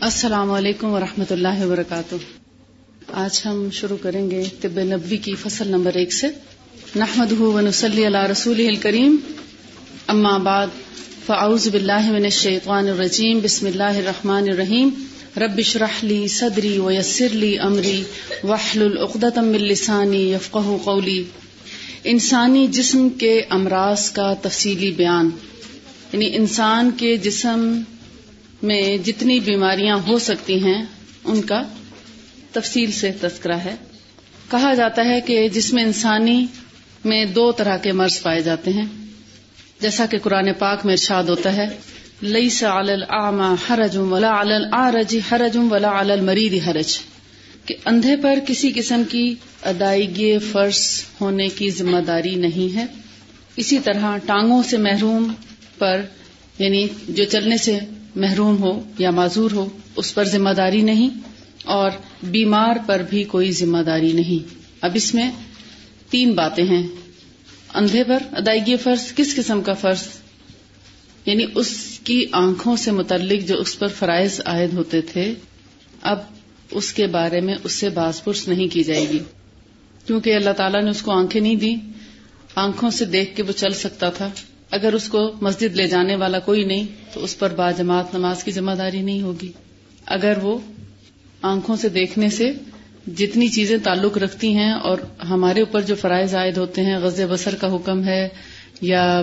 السلام علیکم ورحمۃ اللہ وبرکاتہ۔ آج ہم شروع کریں گے طب نبوی کی فصل نمبر ایک سے۔ نحمد ونسلی علی رسول الکریم۔ اما بعد، فاعوذ باللہ من الشیطان الرجیم۔ بسم اللہ الرحمن الرحیم۔ رب اشرح لی صدری ویسر لی امری۔ واحلل عقدۃ من لسانی یفقهوا قولی۔ انسانی جسم کے امراض کا تفصیلی بیان۔ یعنی انسان کے جسم میں جتنی بیماریاں ہو سکتی ہیں، ان کا تفصیل سے تذکرہ ہے۔ کہا جاتا ہے کہ جسم انسانی میں دو طرح کے مرض پائے جاتے ہیں۔ جیسا کہ قرآن پاک میں ارشاد ہوتا ہے لئی سلام حرجم ولا الرج حرجم ولا المرید حرج۔ کہ اندھے پر کسی قسم کی ادائیگی، فرض ہونے کی ذمہ داری نہیں ہے۔ اسی طرح ٹانگوں سے محروم پر یعنی جو چلنے سے محروم ہو یا معذور ہو، اس پر ذمہ داری نہیں اور بیمار پر بھی کوئی ذمہ داری نہیں۔ اب اس میں تین باتیں ہیں۔ اندھے پر ادائیگی فرض، کس قسم کا فرض؟ یعنی اس کی آنکھوں سے متعلق جو اس پر فرائض عائد ہوتے تھے، اب اس کے بارے میں اس سے باز پرس نہیں کی جائے گی۔ کیونکہ اللہ تعالیٰ نے اس کو آنکھیں نہیں دی آنکھوں سے دیکھ کے وہ چل سکتا تھا۔ اگر اس کو مسجد لے جانے والا کوئی نہیں، تو اس پر با جماعت نماز کی ذمہ داری نہیں ہوگی۔ اگر وہ آنکھوں سے دیکھنے سے جتنی چیزیں تعلق رکھتی ہیں اور ہمارے اوپر جو فرائض عائد ہوتے ہیں غز بسر کا حکم ہے یا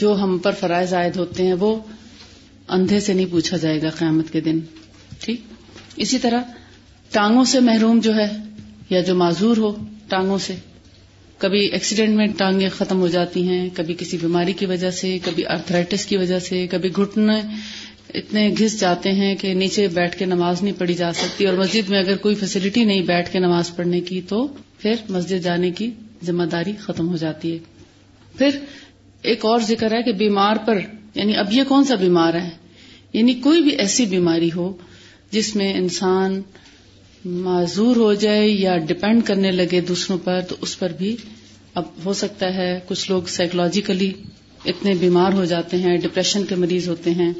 جو ہم پر فرائض عائد ہوتے ہیں، وہ اندھے سے نہیں پوچھا جائے گا قیامت کے دن۔ ٹھیک؟ اسی طرح ٹانگوں سے محروم جو ہے یا جو معذور ہو، ٹانگوں سے کبھی ایکسیڈنٹ میں ٹانگیں ختم ہو جاتی ہیں، کبھی کسی بیماری کی وجہ سے، کبھی ارتھرائٹس کی وجہ سے، کبھی گھٹنے اتنے گھس جاتے ہیں کہ نیچے بیٹھ کے نماز نہیں پڑھی جا سکتی اور مسجد میں اگر کوئی فیسلٹی نہیں بیٹھ کے نماز پڑھنے کی تو پھر مسجد جانے کی ذمہ داری ختم ہو جاتی ہے۔ پھر ایک اور ذکر ہے کہ بیمار پر یعنی اب یہ کون سا بیمار ہے؟ یعنی کوئی بھی ایسی بیماری ہو جس میں انسان معذور ہو جائے یا ڈپینڈ کرنے لگے دوسروں پر، تو اس پر بھی اب ہو سکتا ہے کچھ لوگ سائیکولوجیکلی اتنے بیمار ہو جاتے ہیں ڈپریشن کے مریض ہوتے ہیں،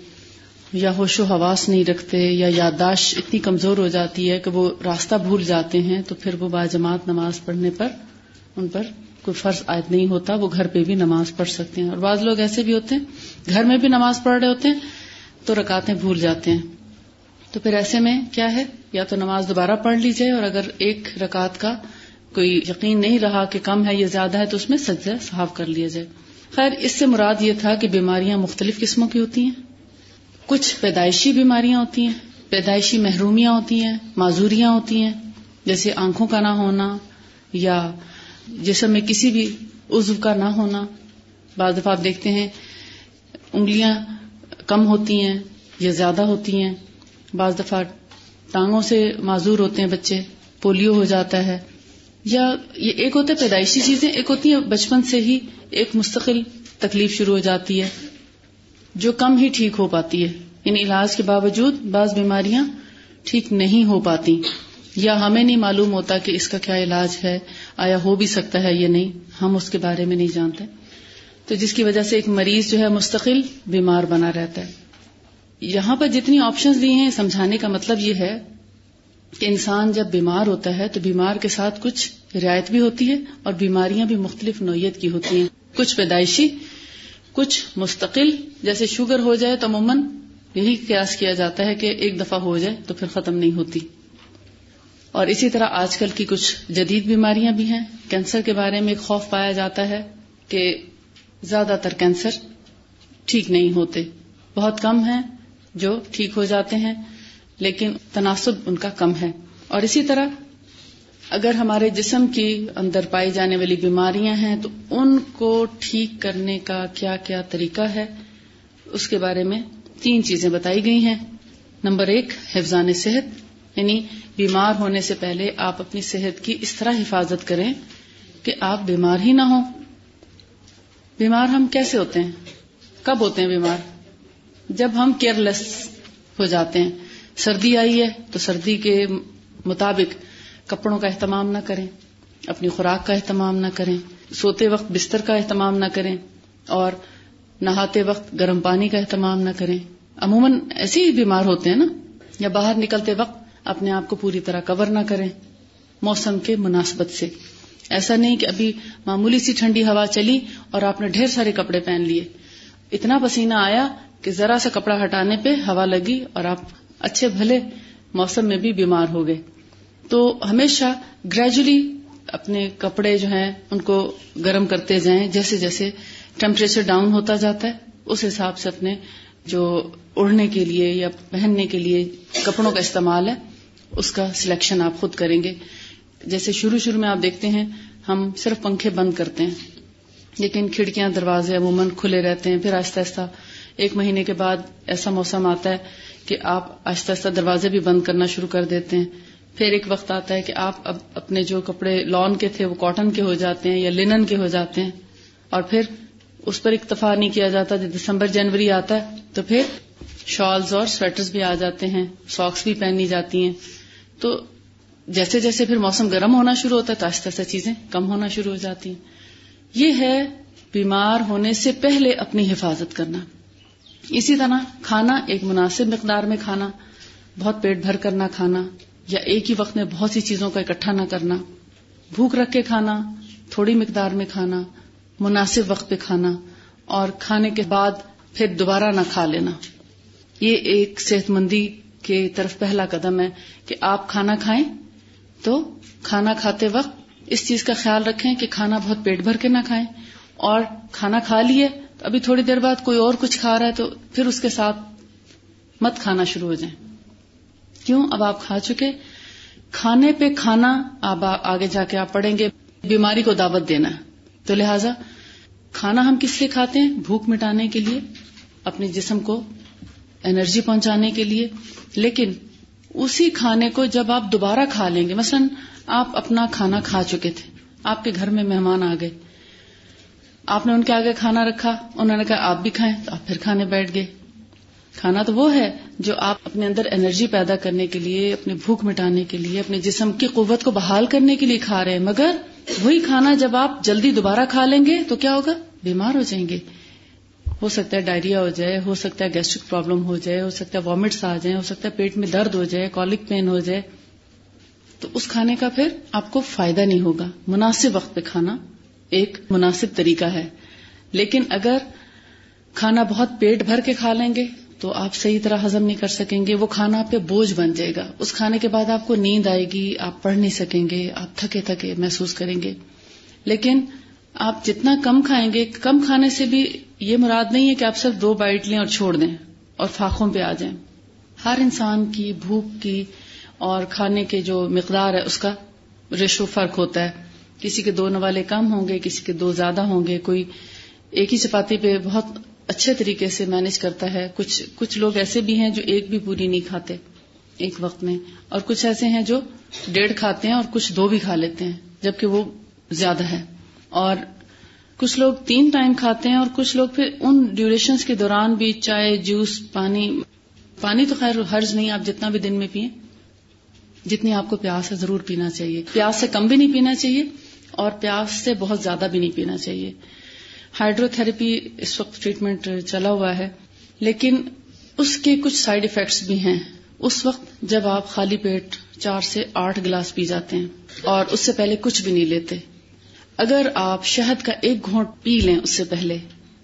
یا ہوش و حواس نہیں رکھتے، یا یادداشت اتنی کمزور ہو جاتی ہے کہ وہ راستہ بھول جاتے ہیں، تو پھر وہ باجماعت نماز پڑھنے پر، ان پر کوئی فرض عائد نہیں ہوتا، وہ گھر پہ بھی نماز پڑھ سکتے ہیں۔ اور بعض لوگ ایسے بھی ہوتے ہیں، گھر میں بھی نماز پڑھ رہے ہوتے ہیں، تو رکاتیں بھول جاتے ہیں۔ تو پھر ایسے میں کیا ہے؟ یا تو نماز دوبارہ پڑھ لیجیے اور اگر ایک رکعت کا کوئی یقین نہیں رہا کہ کم ہے یا زیادہ ہے تو اس میں سجدہ صاف کر لیا جائے۔ خیر، اس سے مراد یہ تھا کہ بیماریاں مختلف قسموں کی ہوتی ہیں۔ کچھ پیدائشی بیماریاں ہوتی ہیں، پیدائشی محرومیاں ہوتی ہیں، معذوریاں ہوتی ہیں، جیسے آنکھوں کا نہ ہونا یا جسم میں کسی بھی عزو کا نہ ہونا۔ بعض دفعہ آپ دیکھتے ہیں، انگلیاں کم ہوتی ہیں یا زیادہ ہوتی ہیں۔ بعض دفعہ ٹانگوں سے معذور ہوتے ہیں بچے، پولیو ہو جاتا ہے، یا یہ ایک ہوتا ہے پیدائشی چیزیں، ایک ہوتی ہیں بچپن سے ہی ایک مستقل تکلیف شروع ہو جاتی ہے، جو کم ہی ٹھیک ہو پاتی ہے۔ ان علاج کے باوجود بعض بیماریاں ٹھیک نہیں ہو پاتی، یا ہمیں نہیں معلوم ہوتا کہ اس کا کیا علاج ہے، آیا ہو بھی سکتا ہے یا نہیں، ہم اس کے بارے میں نہیں جانتے۔ تو جس کی وجہ سے ایک مریض جو ہے مستقل بیمار بنا رہتا ہے۔ یہاں پر جتنی آپشنز دی ہیں، سمجھانے کا مطلب یہ ہے کہ انسان جب بیمار ہوتا ہے تو بیمار کے ساتھ کچھ رعایت بھی ہوتی ہے اور بیماریاں بھی مختلف نوعیت کی ہوتی ہیں۔ کچھ پیدائشی، کچھ مستقل، جیسے شوگر ہو جائے تو عموماً یہی قیاس کیا جاتا ہے کہ ایک دفعہ ہو جائے تو پھر ختم نہیں ہوتی۔ اور اسی طرح آج کل کی کچھ جدید بیماریاں بھی ہیں۔ کینسر کے بارے میں ایک خوف پایا جاتا ہے کہ زیادہ تر کینسر ٹھیک نہیں ہوتے۔ بہت کم ہیں۔ جو ٹھیک ہو جاتے ہیں، لیکن تناسب ان کا کم ہے۔ اور اسی طرح، اگر ہمارے جسم کی اندر پائی جانے والی بیماریاں ہیں، تو ان کو ٹھیک کرنے کا کیا کیا طریقہ ہے؟ اس کے بارے میں تین چیزیں بتائی گئی ہیں۔ نمبر ایک، حفظان صحت۔ یعنی بیمار ہونے سے پہلے آپ اپنی صحت کی اس طرح حفاظت کریں کہ آپ بیمار ہی نہ ہوں۔ بیمار ہم کیسے ہوتے ہیں؟ کب ہوتے ہیں بیمار؟ جب ہم کیئر لیس ہو جاتے ہیں، سردی آئی ہے تو سردی کے مطابق کپڑوں کا اہتمام نہ کریں، اپنی خوراک کا اہتمام نہ کریں، سوتے وقت بستر کا اہتمام نہ کریں اور نہاتے وقت گرم پانی کا اہتمام نہ کریں۔ عموماً ایسے ہی بیمار ہوتے ہیں نا، یا باہر نکلتے وقت اپنے آپ کو پوری طرح کور نہ کریں موسم کے مناسبت سے۔ ایسا نہیں کہ ابھی معمولی سی ٹھنڈی ہوا چلی اور آپ نے ڈھیر سارے کپڑے پہن لیے۔ اتنا پسینہ آیا کہ ذرا سا کپڑا ہٹانے پہ ہوا لگی اور آپ اچھے بھلے موسم میں بھی بیمار ہو گئے۔ تو ہمیشہ گریجولی اپنے کپڑے جو ہیں ان کو گرم کرتے جائیں، جیسے جیسے ٹیمپریچر ڈاؤن ہوتا جاتا ہے، اس حساب سے اپنے جو اڑنے کے لیے یا پہننے کے لیے کپڑوں کا استعمال ہے، اس کا سلیکشن آپ خود کریں گے۔ جیسے شروع شروع میں آپ دیکھتے ہیں، ہم صرف پنکھے بند کرتے ہیں، لیکن کھڑکیاں، دروازے عموماً کھلے رہتے ہیں، پھر آہستہ آہستہ ایک مہینے کے بعد ایسا موسم آتا ہے کہ آپ آہستہ آہستہ دروازے بھی بند کرنا شروع کر دیتے ہیں۔ پھر ایک وقت آتا ہے کہ آپ اب اپنے جو کپڑے لان کے تھے وہ کاٹن کے ہو جاتے ہیں یا لینن کے ہو جاتے ہیں۔ اور پھر اس پر اکتفا نہیں کیا جاتا، جب دسمبر، جنوری آتا ہے تو پھر شالز اور سویٹرز بھی آ جاتے ہیں ساکس بھی پہنی جاتی ہیں۔ تو جیسے جیسے پھر موسم گرم ہونا شروع ہوتا ہے تو آہستہ آہستہ چیزیں کم ہونا شروع ہو جاتی ہیں۔ یہ ہے بیمار ہونے سے پہلے اپنی حفاظت کرنا۔ اسی طرح کھانا، ایک مناسب مقدار میں کھانا، بہت پیٹ بھر کرنا کھانا، یا ایک ہی وقت میں بہت سی چیزوں کا اکٹھا نہ کرنا، بھوک رکھ کے کھانا، تھوڑی مقدار میں کھانا، مناسب وقت پہ کھانا، اور کھانے کے بعد پھر دوبارہ نہ کھا لینا۔ یہ ایک صحت مندی کی طرف پہلا قدم ہے کہ آپ کھانا کھائیں تو کھانا کھاتے وقت اس چیز کا خیال رکھیں کہ کھانا بہت پیٹ بھر کے نہ کھائیں، اور کھانا کھا لیے ابھی تھوڑی دیر بعد کوئی اور کچھ کھا رہا ہے تو پھر اس کے ساتھ مت کھانا شروع ہو جائیں۔ کیوں؟ اب آپ کھا چکے۔ کھانے پہ کھانا اب آگے جا کے آپ پڑھیں گے۔ بیماری کو دعوت دینا۔ تو لہذا کھانا ہم کس لیے کھاتے ہیں؟ بھوک مٹانے کے لیے، اپنے جسم کو انرجی پہنچانے کے لیے۔ لیکن اسی کھانے کو جب آپ دوبارہ کھا لیں گے، مثلا آپ اپنا کھانا کھا چکے تھے، آپ کے گھر میں مہمان آ گئے۔ آپ نے ان کے آگے کھانا رکھا، انہوں نے کہا آپ بھی کھائیں تو آپ پھر کھانے بیٹھ گئے۔ کھانا تو وہ ہے جو آپ اپنے اندر انرجی پیدا کرنے کے لیے، اپنی بھوک مٹانے کے لیے، اپنے جسم کی قوت کو بحال کرنے کے لیے کھا رہے ہیں۔ مگر وہی کھانا جب آپ جلدی دوبارہ کھا لیں گے تو کیا ہوگا؟ بیمار ہو جائیں گے۔ ہو سکتا ہے ڈائریا ہو جائے، ہو سکتا ہے گیسٹرک پرابلم ہو جائے، ہو سکتا ہے وامٹس آ جائیں، ہو سکتا ہے پیٹ میں درد ہو جائے کالک پین ہو جائے۔ تو اس کھانے کا پھر آپ کو فائدہ نہیں ہوگا۔ مناسب وقت پہ کھانا ایک مناسب طریقہ ہے۔ لیکن اگر کھانا بہت پیٹ بھر کے کھا لیں گے تو آپ صحیح طرح ہزم نہیں کر سکیں گے، وہ کھانا آپ پہ بوجھ بن جائے گا۔ اس کھانے کے بعد آپ کو نیند آئے گی، آپ پڑھ نہیں سکیں گے، آپ تھکے تھکے محسوس کریں گے۔ لیکن آپ جتنا کم کھائیں گے، کم کھانے سے بھی یہ مراد نہیں ہے کہ آپ صرف دو بائٹ لیں اور چھوڑ دیں اور فاقوں پہ آ جائیں۔ ہر انسان کی بھوک کی اور کھانے کے جو مقدار ہے، اس کا ریشو فرق ہوتا ہے۔ کسی کے دو نوالے کم ہوں گے، کسی کے دو زیادہ ہوں گے، کوئی ایک ہی چپاتی پہ بہت اچھے طریقے سے مینج کرتا ہے۔ کچھ کچھ لوگ ایسے بھی ہیں جو ایک بھی پوری نہیں کھاتے ایک وقت میں، اور کچھ ایسے ہیں جو ڈیڑھ کھاتے ہیں اور کچھ دو بھی کھا لیتے ہیں، جبکہ وہ زیادہ ہے۔ اور کچھ لوگ تین ٹائم کھاتے ہیں اور کچھ لوگ پھر ان ڈیوریشنز کے دوران بھی چائے جوس پانی پانی تو خیر حرج نہیں، آپ جتنا بھی دن میں پیئیں جتنی آپ کو پیاس ہے ضرور پینا چاہیے۔ پیاس سے کم بھی نہیں پینا چاہیے۔ اور پیاس سے بہت زیادہ بھی نہیں پینا چاہیے۔ ہائیڈرو تھراپی اس وقت ٹریٹمنٹ چلا ہوا ہے، لیکن اس کے کچھ سائڈ افیکٹس بھی ہیں۔ اس وقت جب آپ خالی پیٹ چار سے آٹھ گلاس پی جاتے ہیں اور اس سے پہلے کچھ بھی نہیں لیتے۔ اگر آپ شہد کا ایک گھونٹ پی لیں اس سے پہلے،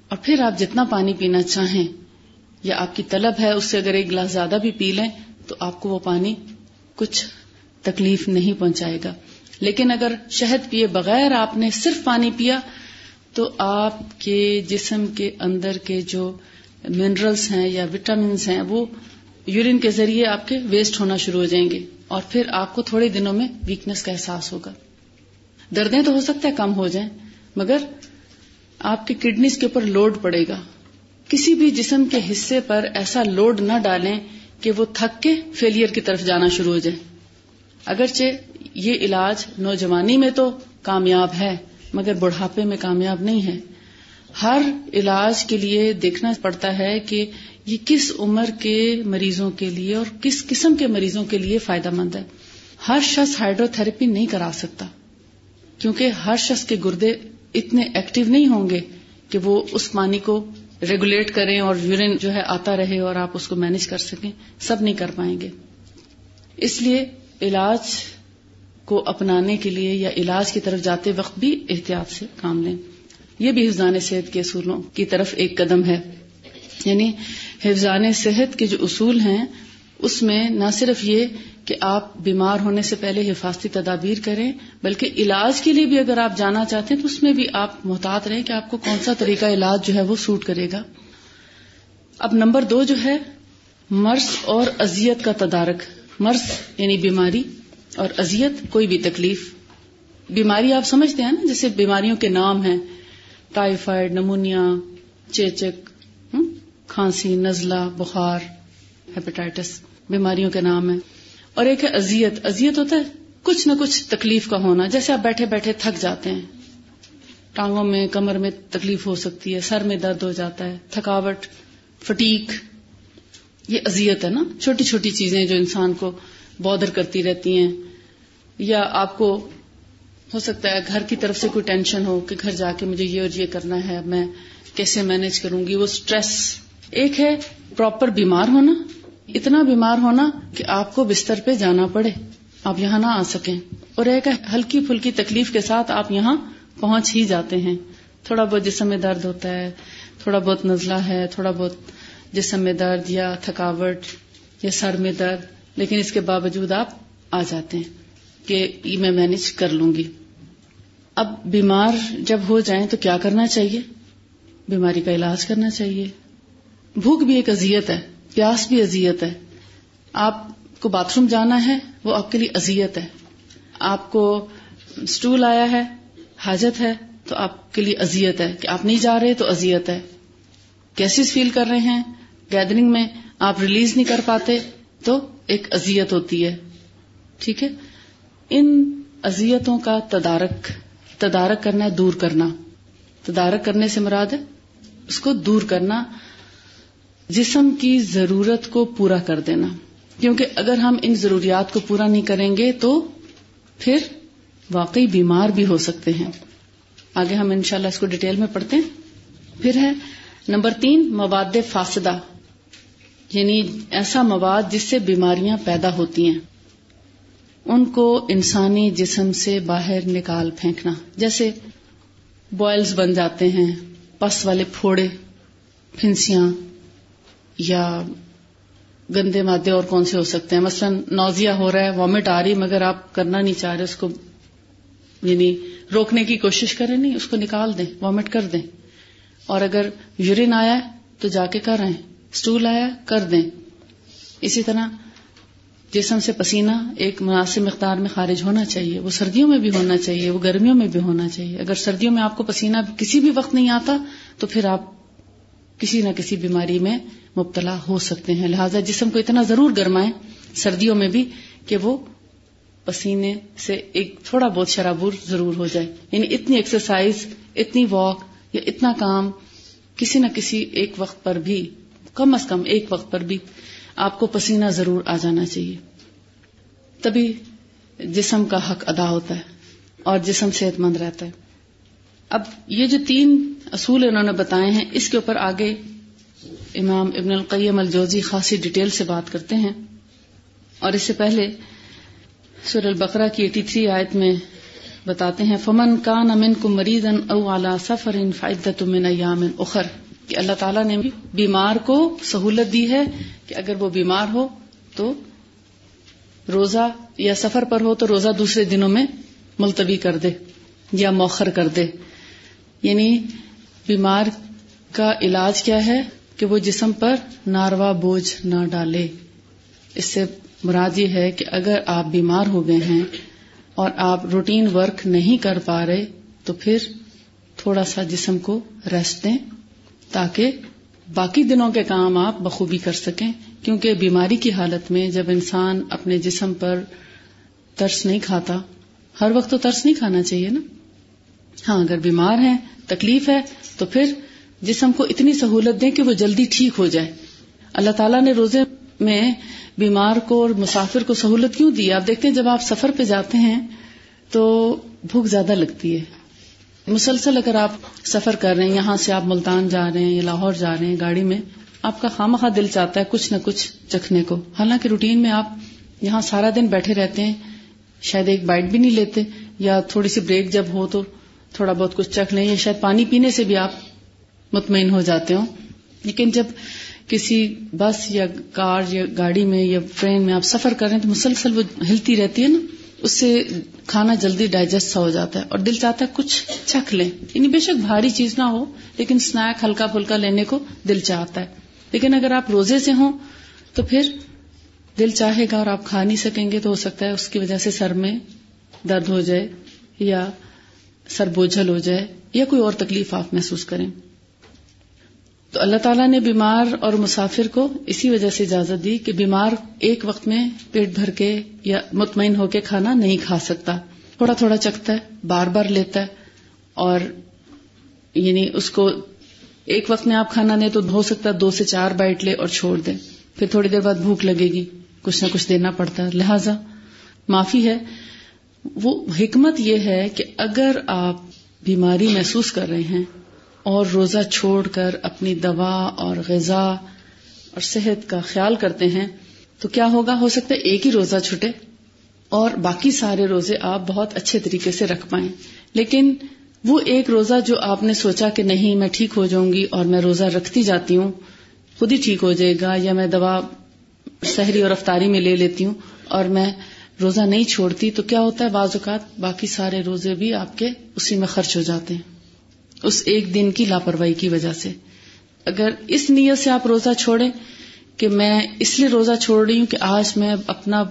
اور پھر آپ جتنا پانی پینا چاہیں، یا آپ کی طلب ہے اس سے اگر ایک گلاس زیادہ بھی پی لیں، تو آپ کو وہ پانی کچھ تکلیف نہیں پہنچائے گا۔ لیکن اگر شہد پیے بغیر آپ نے صرف پانی پیا، تو آپ کے جسم کے اندر کے جو منرلس ہیں یا وٹامنس ہیں، وہ یورین کے ذریعے آپ کے ویسٹ ہونا شروع ہو جائیں گے اور پھر آپ کو تھوڑے دنوں میں ویکنس کا احساس ہوگا۔ دردیں تو ہو سکتا ہے کم ہو جائیں، مگر آپ کے کڈنیز کے اوپر لوڈ پڑے گا۔ کسی بھی جسم کے حصے پر ایسا لوڈ نہ ڈالیں کہ وہ تھک کے فیلئر کی طرف جانا شروع ہو جائے۔ اگرچہ یہ علاج نوجوانی میں تو کامیاب ہے، مگر بڑھاپے میں کامیاب نہیں ہے۔ ہر علاج کے لیے دیکھنا پڑتا ہے کہ یہ کس عمر کے مریضوں کے لیے اور کس قسم کے مریضوں کے لیے فائدہ مند ہے۔ ہر شخص ہائیڈرو تھراپی نہیں کرا سکتا، کیونکہ ہر شخص کے گردے اتنے ایکٹیو نہیں ہوں گے کہ وہ اس پانی کو ریگولیٹ کریں اور یورین جو ہے آتا رہے اور آپ اس کو مینج کر سکیں۔ سب نہیں کر پائیں گے۔ اس لیے علاج کو اپنانے کے لیے یا علاج کی طرف جاتے وقت بھی احتیاط سے کام لیں۔ یہ بھی حفظان صحت کے اصولوں کی طرف ایک قدم ہے۔ یعنی حفظان صحت کے جو اصول ہیں، اس میں نہ صرف یہ کہ آپ بیمار ہونے سے پہلے حفاظتی تدابیر کریں، بلکہ علاج کے لیے بھی اگر آپ جانا چاہتے ہیں، تو اس میں بھی آپ محتاط رہیں کہ آپ کو کون سا طریقہ علاج جو ہے وہ سوٹ کرے گا۔ اب نمبر دو جو ہے، مرض اور ازیت کا تدارک۔ مرض یعنی بیماری۔ اور ازیت کوئی بھی تکلیف، بیماری آپ سمجھتے ہیں نا، جیسے بیماریوں کے نام ہیں ٹائیفائڈ نمونیا، چیچک کھانسی، نزلہ، بخار، ہیپیٹائٹس، بیماریوں کے نام ہیں۔ اور ایک ہے ازیت ازیت ہوتا ہے کچھ نہ کچھ تکلیف کا ہونا، جیسے آپ بیٹھے بیٹھے تھک جاتے ہیں۔ ٹانگوں میں، کمر میں تکلیف ہو سکتی ہے، سر میں درد ہو جاتا ہے، تھکاوٹ، فٹیک۔ یہ ازیت ہے نا، چھوٹی چھوٹی چیزیں جو انسان کو بودر کرتی رہتی ہیں۔ یا آپ کو ہو سکتا ہے گھر کی طرف سے کوئی ٹینشن ہو کہ گھر جا کے مجھے یہ اور یہ کرنا ہے، میں کیسے مینج کروں گی؟ وہ اسٹریس ایک ہے پراپر بیمار ہونا، اتنا بیمار ہونا کہ آپ کو بستر پہ جانا پڑے، آپ یہاں نہ آ سکیں۔ اور ایک ہلکی پھلکی تکلیف کے ساتھ آپ یہاں پہنچ ہی جاتے ہیں۔ تھوڑا بہت جسم میں درد ہوتا ہے، تھوڑا بہت نزلہ ہے، تھوڑا بہت جسم میں درد یا تھکاوٹ یا سر میں درد، لیکن اس کے باوجود آپ آ جاتے ہیں۔ کہ یہ میں مینج کر لوں گی۔ اب بیمار جب ہو جائیں تو کیا کرنا چاہیے؟ بیماری کا علاج کرنا چاہیے۔ بھوک بھی ایک اذیت ہے، پیاس بھی اذیت ہے۔ آپ کو باتھ روم جانا ہے، وہ آپ کے لیے اذیت ہے۔ آپ کو اسٹول آیا ہے، حاجت ہے، تو آپ کے لیے اذیت ہے۔ کہ آپ نہیں جا رہے تو اذیت ہے۔ کیسز فیل کر رہے ہیں، گیدرنگ میں آپ ریلیز نہیں کر پاتے، تو ایک اذیت ہوتی ہے۔ ٹھیک ہے؟ ان اذیتوں کا تدارک تدارک کرنا ہے، دور کرنا۔ تدارک کرنے سے مراد ہے اس کو دور کرنا، جسم کی ضرورت کو پورا کر دینا۔ کیونکہ اگر ہم ان ضروریات کو پورا نہیں کریں گے تو پھر واقعی بیمار بھی ہو سکتے ہیں۔ آگے ہم انشاءاللہ اس کو ڈیٹیل میں پڑھتے ہیں۔ پھر ہے نمبر تین، مواد فاسدہ۔ یعنی ایسا مواد جس سے بیماریاں پیدا ہوتی ہیں۔ ان کو انسانی جسم سے باہر نکال پھینکنا۔ جیسے بوائلز بن جاتے ہیں، پس والے پھوڑے، پھنسیاں، یا گندے مادے اور کون سے ہو سکتے ہیں۔ مثلا نوزیا ہو رہا ہے وامٹ آ رہی، مگر آپ کرنا نہیں چاہ رہے، اس کو یعنی روکنے کی کوشش کریں نہیں، اس کو نکال دیں وامٹ کر دیں۔ اور اگر یورین آیا تو جا کے کر رہے ہیں اسٹول آیا کر دیں۔ اسی طرح جسم سے پسینہ ایک مناسب مقدار میں خارج ہونا چاہیے، وہ سردیوں میں بھی ہونا چاہیے، وہ گرمیوں میں بھی ہونا چاہیے۔ اگر سردیوں میں آپ کو پسینہ کسی بھی وقت نہیں آتا، تو پھر آپ کسی نہ کسی بیماری میں مبتلا ہو سکتے ہیں۔ لہٰذا جسم کو اتنا ضرور گرمائیں سردیوں میں بھی کہ وہ پسینے سے ایک تھوڑا بہت شرابور ضرور ہو جائے۔ یعنی اتنی ایکسرسائز اتنی واک یا اتنا کام کسی نہ کسی ایک وقت پر بھی، کم از کم ایک وقت پر بھی آپ کو پسینہ ضرور آ جانا چاہیے۔ تبھی جسم کا حق ادا ہوتا ہے اور جسم صحت مند رہتا ہے۔ اب یہ جو تین اصول انہوں نے بتائے ہیں، اس کے اوپر آگے امام ابن القیم الجوزی خاصی ڈیٹیل سے بات کرتے ہیں۔ اور اس سے پہلے سر البقرہ کی ایٹی تھری آیت میں بتاتے ہیں، فمن کان امن کو مریض او اعلی سفر ان فائدت من ایام اخر۔ کہ اللہ تعالیٰ نے بیمار کو سہولت دی ہے کہ اگر وہ بیمار ہو تو روزہ یا سفر پر ہو تو روزہ دوسرے دنوں میں ملتوی کر دے یا موخر کر دے۔ یعنی بیمار کا علاج کیا ہے کہ وہ جسم پر ناروا بوجھ نہ ڈالے۔ اس سے مراد یہ ہے کہ اگر آپ بیمار ہو گئے ہیں اور آپ روٹین ورک نہیں کر پا رہے تو پھر تھوڑا سا جسم کو ریسٹ دیں۔ تاکہ باقی دنوں کے کام آپ بخوبی کر سکیں، کیونکہ بیماری کی حالت میں جب انسان اپنے جسم پر ترس نہیں کھاتا، ہر وقت تو ترس نہیں کھانا چاہیے نا؟ ہاں اگر بیمار ہیں، تکلیف ہے، تو پھر جسم کو اتنی سہولت دیں کہ وہ جلدی ٹھیک ہو جائے۔ اللہ تعالیٰ نے روزے میں بیمار کو اور مسافر کو سہولت کیوں دی؟ آپ دیکھتے ہیں، جب آپ سفر پہ جاتے ہیں تو بھوک زیادہ لگتی ہے۔ مسلسل اگر آپ سفر کر رہے ہیں، یہاں سے آپ ملتان جا رہے ہیں یا لاہور جا رہے ہیں گاڑی میں، آپ کا خواہ دل چاہتا ہے کچھ نہ کچھ چکھنے کو۔ حالانکہ روٹین میں آپ یہاں سارا دن بیٹھے رہتے ہیں، شاید ایک بائٹ بھی نہیں لیتے یا تھوڑی سی بریک جب ہو تو تھوڑا بہت کچھ چکھ لیں یا شاید پانی پینے سے بھی آپ مطمئن ہو جاتے ہوں۔ لیکن جب کسی بس یا کار یا گاڑی میں یا ٹرین میں آپ سفر کر رہے ہیں تو مسلسل وہ ہلتی رہتی ہے نا۔ اس سے کھانا جلدی ڈائجسٹ ہو جاتا ہے اور دل چاہتا ہے کچھ چکھ لیں۔ یعنی بے شک بھاری چیز نہ ہو، لیکن اسنیک ہلکا پھلکا لینے کو دل چاہتا ہے۔ لیکن اگر آپ روزے سے ہوں تو پھر دل چاہے گا اور آپ کھا نہیں سکیں گے تو ہو سکتا ہے اس کی وجہ سے سر میں درد ہو جائے یا سر بوجھل ہو جائے یا کوئی اور تکلیف آپ محسوس کریں۔ تو اللہ تعالیٰ نے بیمار اور مسافر کو اسی وجہ سے اجازت دی کہ بیمار ایک وقت میں پیٹ بھر کے یا مطمئن ہو کے کھانا نہیں کھا سکتا۔ تھوڑا تھوڑا چکھتا ہے، بار بار لیتا ہے اور یعنی اس کو ایک وقت میں آپ کھانا دیں تو ہو سکتا ہے دو سے چار بائٹ لے اور چھوڑ دیں۔ پھر تھوڑی دیر بعد بھوک لگے گی، کچھ نہ کچھ دینا پڑتا ہے۔ لہذا معافی ہے۔ وہ حکمت یہ ہے کہ اگر آپ بیماری محسوس کر رہے ہیں اور روزہ چھوڑ کر اپنی دوا اور غذا اور صحت کا خیال کرتے ہیں تو کیا ہوگا؟ ہو سکتا ہے ایک ہی روزہ چھٹے اور باقی سارے روزے آپ بہت اچھے طریقے سے رکھ پائیں۔ لیکن وہ ایک روزہ جو آپ نے سوچا کہ نہیں، میں ٹھیک ہو جاؤں گی اور میں روزہ رکھتی جاتی ہوں، خود ہی ٹھیک ہو جائے گا یا میں دوا شہری اور افطاری میں لے لیتی ہوں اور میں روزہ نہیں چھوڑتی، تو کیا ہوتا ہے؟ بعض اوقات باقی سارے روزے بھی آپ کے اسی میں خرچ ہو جاتے ہیں۔ اس ایک دن کی لاپرواہی کی وجہ سے۔ اگر اس نیت سے آپ روزہ چھوڑیں کہ میں اس لیے روزہ چھوڑ رہی ہوں کہ آج میں اپنا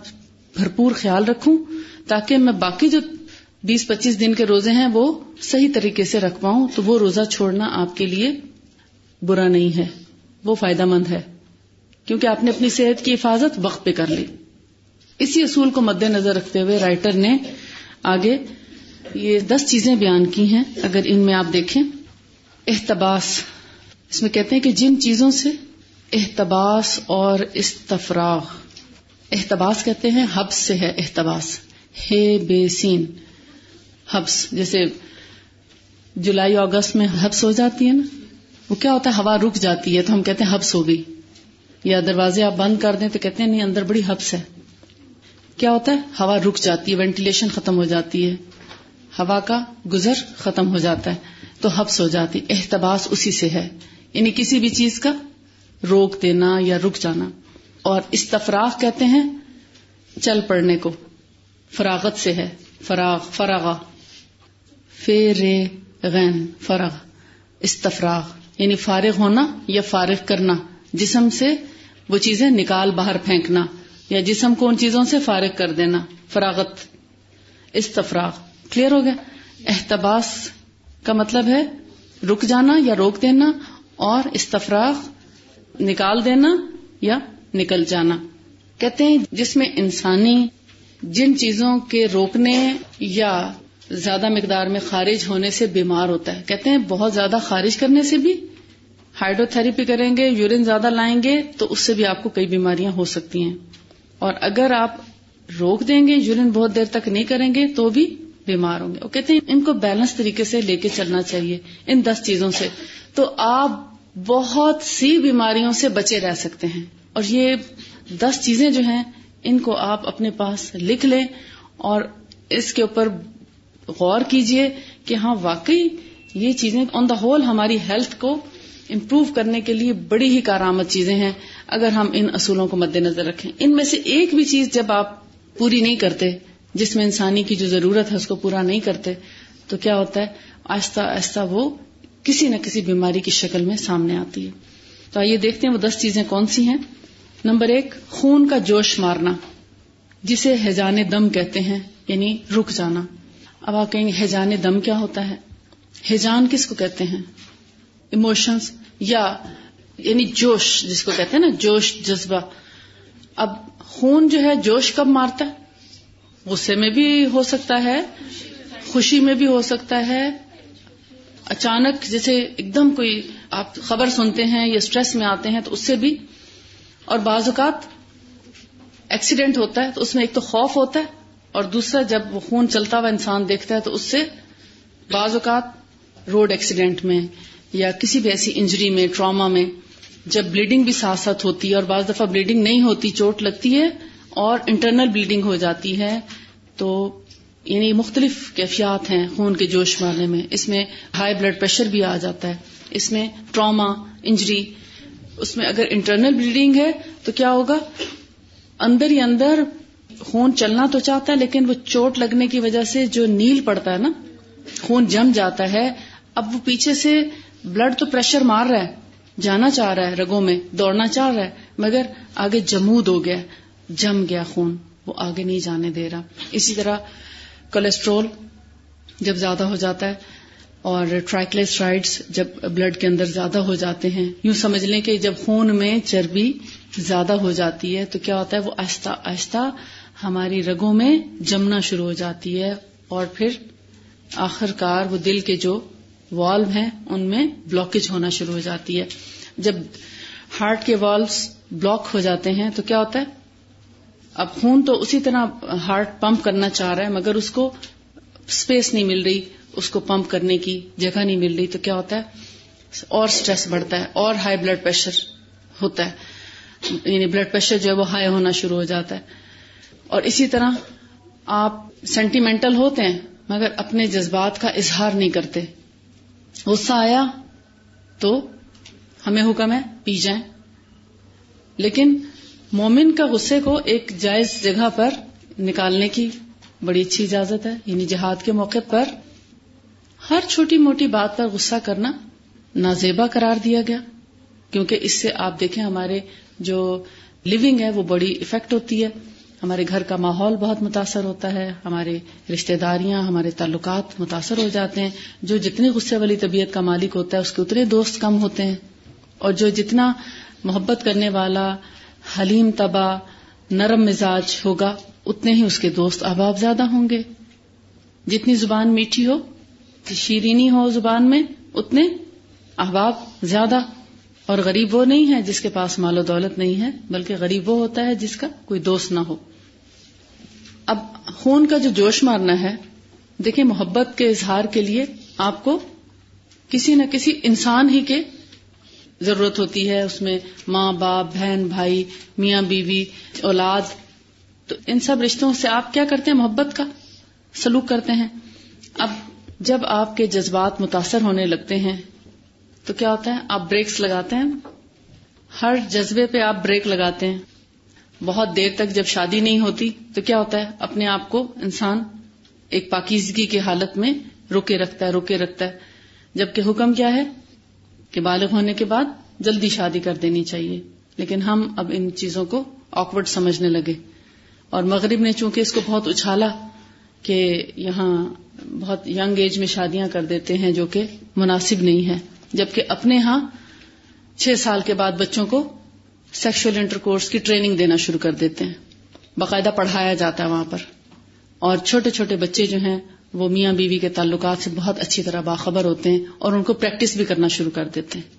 بھرپور خیال رکھوں تاکہ میں باقی جو بیس پچیس دن کے روزے ہیں وہ صحیح طریقے سے رکھ پاؤں، تو وہ روزہ چھوڑنا آپ کے لیے برا نہیں ہے، وہ فائدہ مند ہے۔ کیونکہ آپ نے اپنی صحت کی حفاظت وقت پہ کر لی۔ اسی اصول کو مد نظر رکھتے ہوئے رائٹر نے آگے یہ دس چیزیں بیان کی ہیں، اگر ان میں آپ دیکھیں۔ احتباس، اس میں کہتے ہیں کہ جن چیزوں سے احتباس اور استفراغ۔ احتباس کہتے ہیں حبس سے ہے احتباس، ہے بے سین۔ حبس، جیسے جولائی، اگست میں حبس ہو جاتی ہے نا، وہ کیا ہوتا ہے؟ ہوا رک جاتی ہے تو ہم کہتے ہیں حبس ہو گئی۔ یا دروازے آپ بند کر دیں تو کہتے ہیں نہیں، اندر بڑی حبس ہے۔ کیا ہوتا ہے؟ ہوا رک جاتی ہے، وینٹیلیشن ختم ہو جاتی ہے۔ ہوا کا گزر ختم ہو جاتا ہے تو حبس ہو جاتی، احتباس اسی سے ہے۔ یعنی کسی بھی چیز کا روک دینا یا رک جانا۔ اور استفراغ کہتے ہیں چل پڑنے کو۔ فراغت سے ہے۔ فراغ فراغ فیر غین فرغ استفراغ۔ یعنی فارغ ہونا یا فارغ کرنا۔ جسم سے وہ چیزیں نکال باہر پھینکنا۔ یا جسم کو ان چیزوں سے فارغ کر دینا۔ فراغت۔ استفراغ۔ کلیئر ہو گیا؟ احتباس کا مطلب ہے رک جانا یا روک دینا اور استفراغ نکال دینا یا نکل جانا۔ کہتے ہیں جس میں انسانی جن چیزوں کے روکنے یا زیادہ مقدار میں خارج ہونے سے بیمار ہوتا ہے۔ کہتے ہیں بہت زیادہ خارج کرنے سے بھی ہائیڈرو تھراپی کریں گے، یورین زیادہ لائیں گے تو اس سے بھی آپ کو کئی بیماریاں ہو سکتی ہیں۔ اور اگر آپ روک دیں گے، یورین بہت دیر تک نہیں کریں گے تو بھی بیمار ہوں گے۔ وہ کہتے ہیں ان کو بیلنس طریقے سے لے کے چلنا چاہیے، ان دس چیزوں سے۔ تو آپ بہت سی بیماریوں سے بچے رہ سکتے ہیں۔ اور یہ دس چیزیں جو ہیں، ان کو آپ اپنے پاس لکھ لیں اور اس کے اوپر غور کیجیے کہ ہاں واقعی یہ چیزیں آن دا ہول ہماری ہیلتھ کو امپروو کرنے کے لیے بڑی ہی کارآمد چیزیں ہیں۔ اگر ہم ان اصولوں کو مد نظر رکھیں، ان میں سے ایک بھی چیز جب آپ پوری نہیں کرتے جس میں انسانی کی جو ضرورت ہے، اس کو پورا نہیں کرتے، تو کیا ہوتا ہے؟ آہستہ آہستہ وہ کسی نہ کسی بیماری کی شکل میں سامنے آتی ہے۔ تو آئیے دیکھتے ہیں وہ دس چیزیں کون سی ہیں۔ نمبر ایک، خون کا جوش مارنا، جسے حجان دم کہتے ہیں یعنی رک جانا۔ اب آپ کہیں گے حجان دم کیا ہوتا ہے؟ حجان کس کو کہتے ہیں؟ ایموشنس یا یعنی جوش، جس کو کہتے ہیں نا، جوش، جذبہ۔ اب خون جو ہے، جوش کب مارتا ہے؟ غصے میں بھی ہو سکتا ہے، خوشی میں بھی ہو سکتا ہے۔ اچانک جیسے ایک دم کوئی آپ خبر سنتے ہیں یا اسٹریس میں آتے ہیں تو اس سے بھی، اور بعض اوقات ایکسیڈنٹ ہوتا ہے تو اس میں ایک تو خوف ہوتا ہے، اور دوسرا جب وہ خون چلتا ہوا انسان دیکھتا ہے تو اس سے بعض اوقات روڈ ایکسیڈنٹ میں یا کسی بھی ایسی انجری میں ٹراما میں جب بلیڈنگ بھی ساتھ ساتھ ہوتی ہے اور بعض دفعہ بلیڈنگ نہیں ہوتی، چوٹ لگتی ہے اور انٹرنل بلیڈنگ ہو جاتی ہے، تو یعنی مختلف کیفیات ہیں خون کے جوش مارنے میں۔ اس میں ہائی بلڈ پریشر بھی آ جاتا ہے۔ اس میں ٹراما انجری اس میں اگر انٹرنل بلیڈنگ ہے تو کیا ہوگا؟ اندر ہی اندر خون چلنا تو چاہتا ہے، لیکن وہ چوٹ لگنے کی وجہ سے جو نیل پڑتا ہے نا، خون جم جاتا ہے۔ اب وہ پیچھے سے بلڈ تو پریشر مار رہا ہے، جانا چاہ رہا ہے، رگوں میں دوڑنا چاہ رہا ہے، مگر آگے جمود ہو گیا۔ جم گیا خون، وہ آگے نہیں جانے دے رہا۔ اسی طرح کولیسٹرول جب زیادہ ہو جاتا ہے اور ٹرائکلیسرائڈس جب بلڈ کے اندر زیادہ ہو جاتے ہیں۔ یوں سمجھ لیں کہ جب خون میں چربی زیادہ ہو جاتی ہے تو کیا ہوتا ہے؟ وہ آہستہ آہستہ ہماری رگوں میں جمنا شروع ہو جاتی ہے اور پھر آخر کار وہ دل کے جو والو ہیں، ان میں بلاکیج ہونا شروع ہو جاتی ہے۔ جب ہارٹ کے والوز بلاک ہو جاتے ہیں تو کیا ہوتا ہے؟ اب خون تو اسی طرح ہارٹ پمپ کرنا چاہ رہا ہے، مگر اس کو اسپیس نہیں مل رہی، اس کو پمپ کرنے کی جگہ نہیں مل رہی، تو کیا ہوتا ہے؟ اور سٹریس بڑھتا ہے، اور ہائی بلڈ پریشر ہوتا ہے۔ یعنی بلڈ پریشر جو ہے وہ ہائی ہونا شروع ہو جاتا ہے۔ اور اسی طرح آپ سینٹیمنٹل ہوتے ہیں، مگر اپنے جذبات کا اظہار نہیں کرتے۔ غصہ آیا تو ہمیں حکم ہے، پی جائیں۔ لیکن مومن کا غصے کو ایک جائز جگہ پر نکالنے کی بڑی اچھی اجازت ہے یعنی جہاد کے موقع پر ہر چھوٹی موٹی بات پر غصہ کرنا نازیبا قرار دیا گیا۔ کیونکہ اس سے آپ دیکھیں ہمارے جو لیونگ ہے وہ بڑی افیکٹ ہوتی ہے۔ ہمارے گھر کا ماحول بہت متاثر ہوتا ہے، ہمارے رشتہ داریاں، ہمارے تعلقات متاثر ہو جاتے ہیں۔ جو جتنی غصے والی طبیعت کا مالک ہوتا ہے، اس کے اتنے دوست کم ہوتے ہیں۔ اور جو جتنا محبت کرنے والا حلیم تبا نرم مزاج ہوگا، اتنے ہی اس کے دوست احباب زیادہ ہوں گے۔ جتنی زبان میٹھی ہو شیرینی ہو زبان میں، اتنے احباب زیادہ۔ اور غریب وہ نہیں ہے جس کے پاس مال و دولت نہیں ہے، بلکہ غریب وہ ہوتا ہے جس کا کوئی دوست نہ ہو۔ اب خون کا جو جوش مارنا ہے، دیکھیں محبت کے اظہار کے لیے آپ کو کسی نہ کسی انسان ہی کے ضرورت ہوتی ہے، اس میں ماں، باپ، بہن، بھائی، میاں، بیوی، اولاد، تو ان سب رشتوں سے آپ کیا کرتے ہیں؟ محبت کا سلوک کرتے ہیں۔ اب جب آپ کے جذبات متاثر ہونے لگتے ہیں، تو کیا ہوتا ہے؟ آپ بریکس لگاتے ہیں۔ ہر جذبے پہ آپ بریک لگاتے ہیں۔ بہت دیر تک جب شادی نہیں ہوتی، تو کیا ہوتا ہے؟ اپنے آپ کو انسان ایک پاکیزگی کی حالت میں روکے رکھتا ہے روکے رکھتا ہے۔ جبکہ حکم کیا ہے؟ کہ بالغ ہونے کے بعد جلدی شادی کر دینی چاہیے۔ لیکن ہم اب ان چیزوں کو آکورڈ سمجھنے لگے۔ اور مغرب نے چونکہ اس کو بہت اچھالا کہ یہاں بہت ینگ ایج میں شادیاں کر دیتے ہیں جو کہ مناسب نہیں ہے جبکہ اپنے ہاں چھ سال کے بعد بچوں کو سیکشل انٹر کورس کی ٹریننگ دینا شروع کر دیتے ہیں۔ باقاعدہ پڑھایا جاتا ہے وہاں پر۔ اور چھوٹے چھوٹے بچے جو ہیں وہ میاں بیوی کے تعلقات سے بہت اچھی طرح باخبر ہوتے ہیں اور ان کو پریکٹس بھی کرنا شروع کر دیتے ہیں۔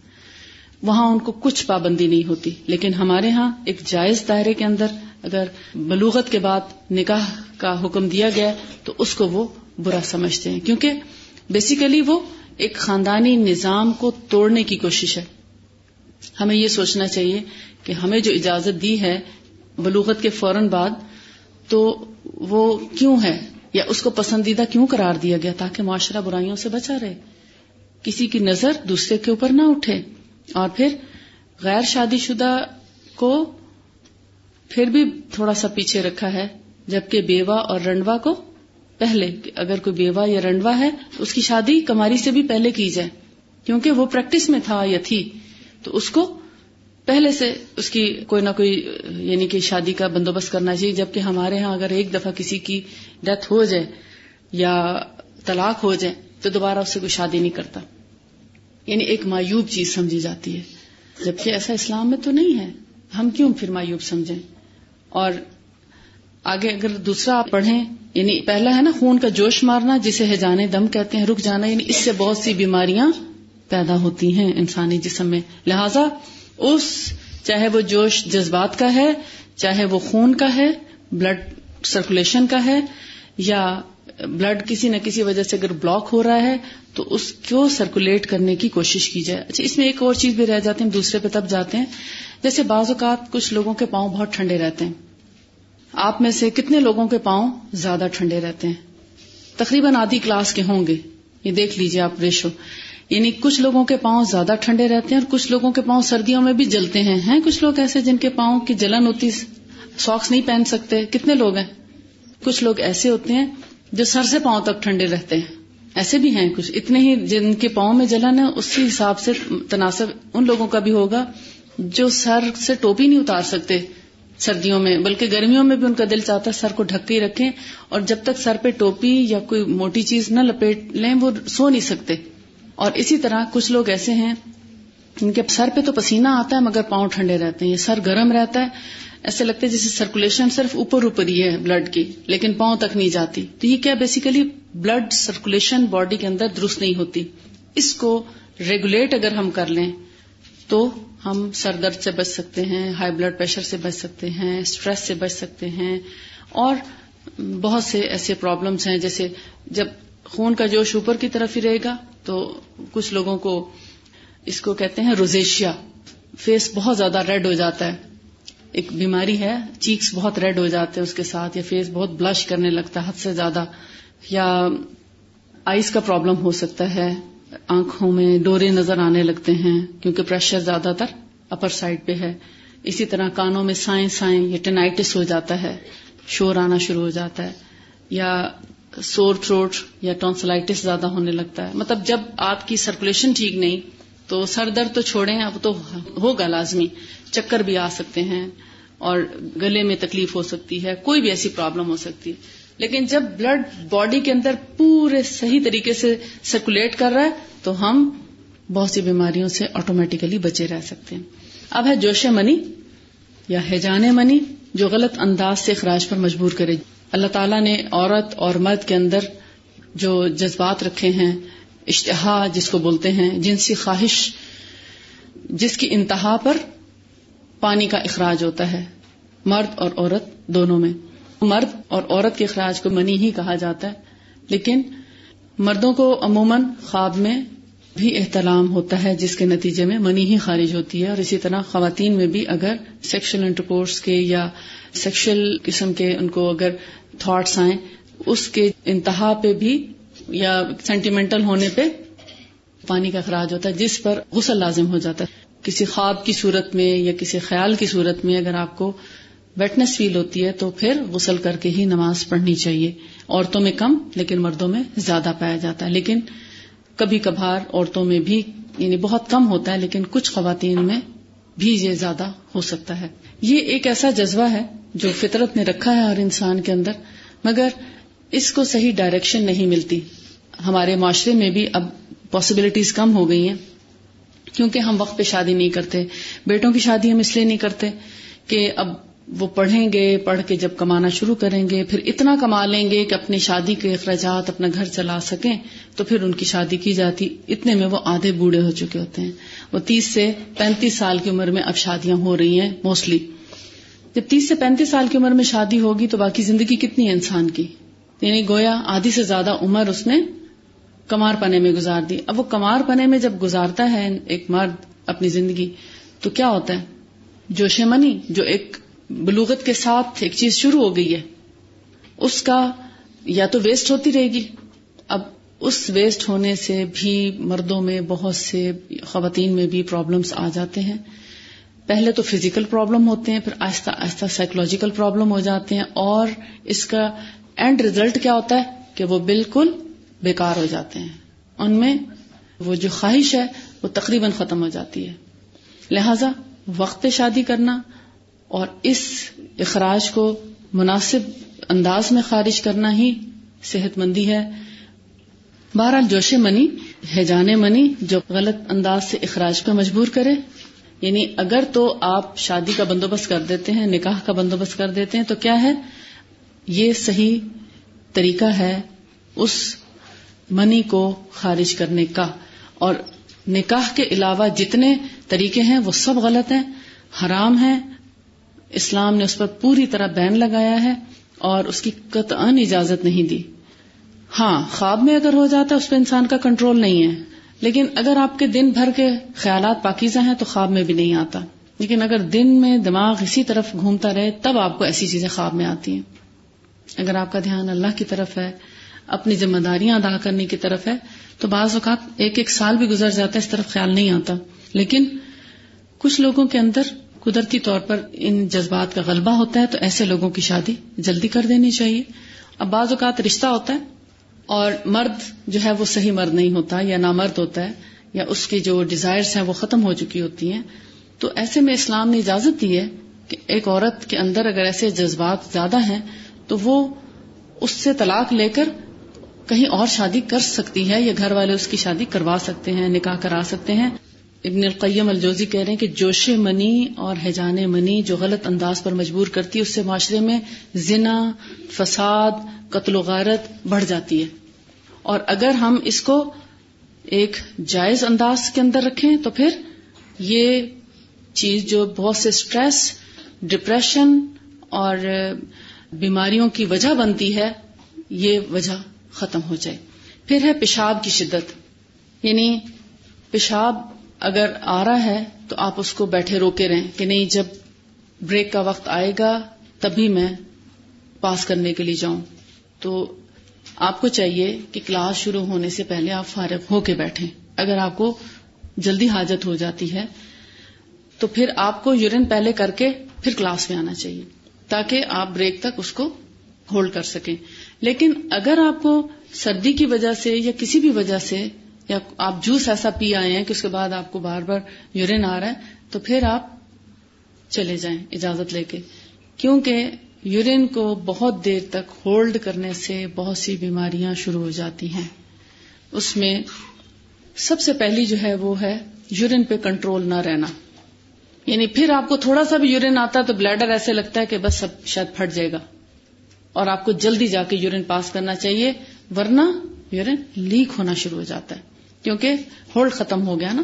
وہاں ان کو کچھ پابندی نہیں ہوتی، لیکن ہمارے ہاں ایک جائز دائرے کے اندر اگر بلوغت کے بعد نکاح کا حکم دیا گیا تو اس کو وہ برا سمجھتے ہیں، کیونکہ بیسیکلی وہ ایک خاندانی نظام کو توڑنے کی کوشش ہے۔ ہمیں یہ سوچنا چاہیے کہ ہمیں جو اجازت دی ہے بلوغت کے فوراً بعد تو وہ کیوں ہے؟ یا اس کو پسندیدہ کیوں قرار دیا گیا تاکہ معاشرہ برائیوں سے بچا رہے؟ کسی کی نظر دوسرے کے اوپر نہ اٹھے۔ اور پھر غیر شادی شدہ کو پھر بھی تھوڑا سا پیچھے رکھا ہے، جبکہ بیوہ اور رنڈوا کو پہلے، اگر کوئی بیوہ یا رنڈوا ہے تو اس کی شادی کماری سے بھی پہلے کی جائے، کیونکہ وہ پریکٹس میں تھا یا تھی، تو اس کو پہلے سے اس کی کوئی نہ کوئی یعنی کہ شادی کا بندوبست کرنا چاہیے، جبکہ ہمارے ہاں اگر ایک دفعہ کسی کی ڈیتھ ہو جائے یا طلاق ہو جائے، تو دوبارہ اس سے کوئی شادی نہیں کرتا۔ یعنی ایک مایوب چیز سمجھی جاتی ہے۔ جبکہ ایسا اسلام میں تو نہیں ہے۔ ہم کیوں پھر مایوب سمجھیں؟ اور آگے اگر دوسرا آپ پڑھیں یعنی پہلا ہے نا، خون کا جوش مارنا، جسے ہے جانے دم کہتے ہیں، رک جانا یعنی اس سے بہت سی بیماریاں پیدا ہوتی ہیں انسانی جسم میں۔ لہذا اس چاہے وہ جوش جذبات کا ہے، چاہے وہ خون کا ہے بلڈ سرکولیشن کا ہے، یا بلڈ کسی نہ کسی وجہ سے اگر بلاک ہو رہا ہے، تو اس کو سرکولیٹ کرنے کی کوشش کی جائے۔ اچھا اس میں ایک اور چیز بھی رہ جاتے ہیں دوسرے پہ تب جاتے ہیں۔ جیسے بعض اوقات کچھ لوگوں کے پاؤں بہت ٹھنڈے رہتے ہیں۔ آپ میں سے کتنے لوگوں کے پاؤں زیادہ ٹھنڈے رہتے ہیں؟ تقریباً آدھی کلاس کے ہوں گے۔ یہ دیکھ لیجیے آپ ریشو۔ یعنی کچھ لوگوں کے پاؤں زیادہ ٹھنڈے رہتے ہیں اور کچھ لوگوں کے پاؤں سردیوں میں بھی جلتے ہیں۔ ہیں کچھ لوگ ایسے جن کے پاؤں کی جلن ہوتی ساکس نہیں پہن سکتے؟ کتنے لوگ ہیں؟ کچھ لوگ ایسے ہوتے ہیں جو سر سے پاؤں تک ٹھنڈے رہتے ہیں۔ ایسے بھی ہیں کچھ۔ اتنے ہی جن کے پاؤں میں جلن ہے، اسی حساب سے تناسب ان لوگوں کا بھی ہوگا جو سر سے ٹوپی نہیں اتار سکتے سردیوں میں، بلکہ گرمیوں میں بھی ان کا دل چاہتا ہے سر کو ڈھک کے رکھیں اور جب تک سر پہ ٹوپی یا کوئی موٹی چیز نہ لپیٹ لیں، وہ سو نہیں سکتے۔ اور اسی طرح کچھ لوگ ایسے ہیں، ان کے سر پہ تو پسینہ آتا ہے مگر پاؤں ٹھنڈے رہتے ہیں سر گرم رہتا ہے۔ ایسے لگتا ہے جیسے سرکولیشن صرف اوپر اوپر ہی ہے بلڈ کی، لیکن پاؤں تک نہیں جاتی۔ تو یہ کیا بیسیکلی بلڈ سرکولیشن باڈی کے اندر درست نہیں ہوتی؟ اس کو ریگولیٹ اگر ہم کر لیں تو ہم سر درد سے بچ سکتے ہیں ہائی بلڈ پریشر سے بچ سکتے ہیں اسٹریس سے بچ سکتے ہیں۔ اور بہت سے ایسے پرابلمس ہیں جیسے جب خون کا جوش اوپر کی طرف ہی رہے گا تو کچھ لوگوں کو اس کو کہتے ہیں روزیشیا۔ فیس بہت زیادہ ریڈ ہو جاتا ہے۔ ایک بیماری ہے، چیکس بہت ریڈ ہو جاتے ہیں اس کے ساتھ، یا فیس بہت بلش کرنے لگتا ہے، حد سے زیادہ۔ یا آئس کا پرابلم ہو سکتا ہے، آنکھوں میں ڈورے نظر آنے لگتے ہیں، کیونکہ پریشر زیادہ تر اپر سائڈ پہ ہے۔ اسی طرح کانوں میں سائیں سائیں یا ٹینائٹس ہو جاتا ہے، شور آنا شروع ہو جاتا ہے۔ یا سور تھروٹ یا ٹونسلائٹس زیادہ ہونے لگتا ہے۔ مطلب جب آپ کی سرکولیشن ٹھیک نہیں، تو سر درد تو چھوڑیں، اب تو ہوگا لازمی۔ چکر بھی آ سکتے ہیں اور گلے میں تکلیف ہو سکتی ہے، کوئی بھی ایسی پرابلم ہو سکتی۔ ہے لیکن جب بلڈ باڈی کے اندر پورے صحیح طریقے سے سرکولیٹ کر رہا ہے، تو ہم بہت سی بیماریوں سے آٹومیٹیکلی بچے رہ سکتے ہیں۔ اب ہے جوش منی یا ہیجان منی جو غلط انداز سے اخراج پر مجبور کرے۔ اللہ تعالیٰ نے عورت اور مرد کے اندر جو جذبات رکھے ہیں، اشتہا جس کو بولتے ہیں، جنسی خواہش، جس کی انتہا پر پانی کا اخراج ہوتا ہے۔ مرد اور عورت دونوں میں۔ مرد اور عورت کے اخراج کو منی ہی کہا جاتا ہے، لیکن مردوں کو عموماً خواب میں بھی احترام ہوتا ہے، جس کے نتیجے میں منی ہی خارج ہوتی ہے۔ اور اسی طرح خواتین میں بھی اگر سیکشل انٹرکورس کے یا سیکشل قسم کے ان کو اگر تھاٹس آئیں، اس کے انتہا پہ بھی یا سینٹیمنٹل ہونے پہ پانی کا اخراج ہوتا ہے، جس پر غسل لازم ہو جاتا ہے۔ کسی خواب کی صورت میں یا کسی خیال کی صورت میں اگر آپ کو ویٹنس فیل ہوتی ہے، تو پھر غسل کر کے ہی نماز پڑھنی چاہیے۔ عورتوں میں کم، لیکن مردوں میں زیادہ پایا جاتا ہے۔ لیکن کبھی کبھار عورتوں میں بھی یعنی بہت کم ہوتا ہے، لیکن کچھ خواتین میں بھی یہ زیادہ ہو سکتا ہے۔ یہ ایک ایسا جذبہ ہے جو فطرت نے رکھا ہے ہر انسان کے اندر، مگر اس کو صحیح ڈائریکشن نہیں ملتی۔ ہمارے معاشرے میں بھی اب پاسبلٹیز کم ہو گئی ہیں، کیونکہ ہم وقت پہ شادی نہیں کرتے، بیٹوں کی شادی ہم اس لیے نہیں کرتے کہ اب وہ پڑھیں گے، پڑھ کے جب کمانا شروع کریں گے، پھر اتنا کما لیں گے کہ اپنی شادی کے اخراجات، اپنا گھر چلا سکیں، تو پھر ان کی شادی کی جاتی۔ اتنے میں وہ آدھے بوڑھے ہو چکے ہوتے ہیں۔ وہ تیس سے پینتیس سال کی عمر میں اب شادیاں ہو رہی ہیں موسٹلی جب تیس سے پینتیس سال کی عمر میں شادی ہوگی تو باقی زندگی کتنی ہے انسان کی؟ یعنی گویا آدھی سے زیادہ عمر اس نے کمار پنے میں گزار دی۔ اب وہ کمار پنے میں جب گزارتا ہے ایک مرد اپنی زندگی، تو کیا ہوتا ہے؟ جوش منی جو ایک بلوغت کے ساتھ ایک چیز شروع ہو گئی ہے۔ اس کا یا تو ویسٹ ہوتی رہے گی۔ اب اس ویسٹ ہونے سے بھی مردوں میں بہت سے خواتین میں بھی پرابلمس آ جاتے ہیں۔ پہلے تو فزیکل پرابلم ہوتے ہیں، پھر آہستہ آہستہ سائیکولوجیکل پرابلم ہو جاتے ہیں۔ اور اس کا اینڈ ریزلٹ کیا ہوتا ہے؟ کہ وہ بالکل بیکار ہو جاتے ہیں۔ ان میں وہ جو خواہش ہے، وہ تقریباً ختم ہو جاتی ہے۔ لہذا وقت شادی کرنا اور اس اخراج کو مناسب انداز میں خارج کرنا ہی صحت مندی ہے۔ بہرحال جوش منی ہے، جانے منی جو غلط انداز سے اخراج پہ مجبور کرے۔ یعنی اگر تو آپ شادی کا بندوبست کر دیتے ہیں، نکاح کا بندوبست کر دیتے ہیں، تو کیا ہے؟ یہ صحیح طریقہ ہے اس منی کو خارج کرنے کا۔ اور نکاح کے علاوہ جتنے طریقے ہیں، وہ سب غلط ہیں، حرام ہیں۔ اسلام نے اس پر پوری طرح بین لگایا ہے اور اس کی قطعا اجازت نہیں دی۔ ہاں خواب میں اگر ہو جاتا ہے، اس پہ انسان کا کنٹرول نہیں ہے۔ لیکن اگر آپ کے دن بھر کے خیالات پاکیزہ ہیں تو خواب میں بھی نہیں آتا۔ لیکن اگر دن میں دماغ اسی طرف گھومتا رہے، تب آپ کو ایسی چیزیں خواب میں آتی ہیں۔ اگر آپ کا دھیان اللہ کی طرف ہے، اپنی ذمہ داریاں ادا کرنے کی طرف ہے، تو بعض اوقات ایک ایک سال بھی گزر جاتا ہے، اس طرف خیال نہیں آتا۔ لیکن کچھ لوگوں کے اندر قدرتی طور پر ان جذبات کا غلبہ ہوتا ہے، تو ایسے لوگوں کی شادی جلدی کر دینی چاہیے۔ اب بعض اوقات رشتہ ہوتا ہے اور مرد جو ہے وہ صحیح مرد نہیں ہوتا یا نامرد ہوتا ہے یا اس کی جو ڈیزائرس ہیں وہ ختم ہو چکی ہوتی ہیں۔ تو ایسے میں اسلام نے اجازت دی ہے کہ ایک عورت کے اندر اگر ایسے جذبات زیادہ ہیں، تو وہ اس سے طلاق لے کر کہیں اور شادی کر سکتی ہے یا گھر والے اس کی شادی کروا سکتے ہیں، نکاح کرا سکتے ہیں۔ ابن القیم الجوزی کہہ رہے ہیں کہ جوش منی اور حجان منی جو غلط انداز پر مجبور کرتی ہے، اس سے معاشرے میں زنا، فساد، قتل و غارت بڑھ جاتی ہے۔ اور اگر ہم اس کو ایک جائز انداز کے اندر رکھیں تو پھر یہ چیز جو بہت سے اسٹریس ڈپریشن اور بیماریوں کی وجہ بنتی ہے، یہ وجہ ختم ہو جائے۔ پھر ہے پیشاب کی شدت۔ یعنی پیشاب اگر آ رہا ہے تو آپ اس کو بیٹھے روکے رہیں کہ نہیں، جب بریک کا وقت آئے گا، تبھی میں پاس کرنے کے لیے جاؤں۔ تو آپ کو چاہیے کہ کلاس شروع ہونے سے پہلے آپ فارغ ہو کے بیٹھیں۔ اگر آپ کو جلدی حاجت ہو جاتی ہے، تو پھر آپ کو یورین پہلے کر کے پھر کلاس میں آنا چاہیے، تاکہ آپ بریک تک اس کو ہولڈ کر سکیں۔ لیکن اگر آپ کو سردی کی وجہ سے یا کسی بھی وجہ سے یا آپ جوس ایسا پی آئے ہیں کہ اس کے بعد آپ کو بار بار یورین آ رہا ہے، تو پھر آپ چلے جائیں اجازت لے کے۔ کیونکہ یورین کو بہت دیر تک ہولڈ کرنے سے بہت سی بیماریاں شروع ہو جاتی ہیں۔ اس میں سب سے پہلی جو ہے وہ ہے یورین پہ کنٹرول نہ رہنا۔ یعنی پھر آپ کو تھوڑا سا بھی یورین آتا ہے تو بلیڈر ایسے لگتا ہے کہ بس سب شاید پھٹ جائے گا۔ اور آپ کو جلدی جا کے یورین پاس کرنا چاہیے، ورنہ یورین لیک ہونا شروع ہو جاتا ہے۔ کیونکہ ہولڈ ختم ہو گیا نا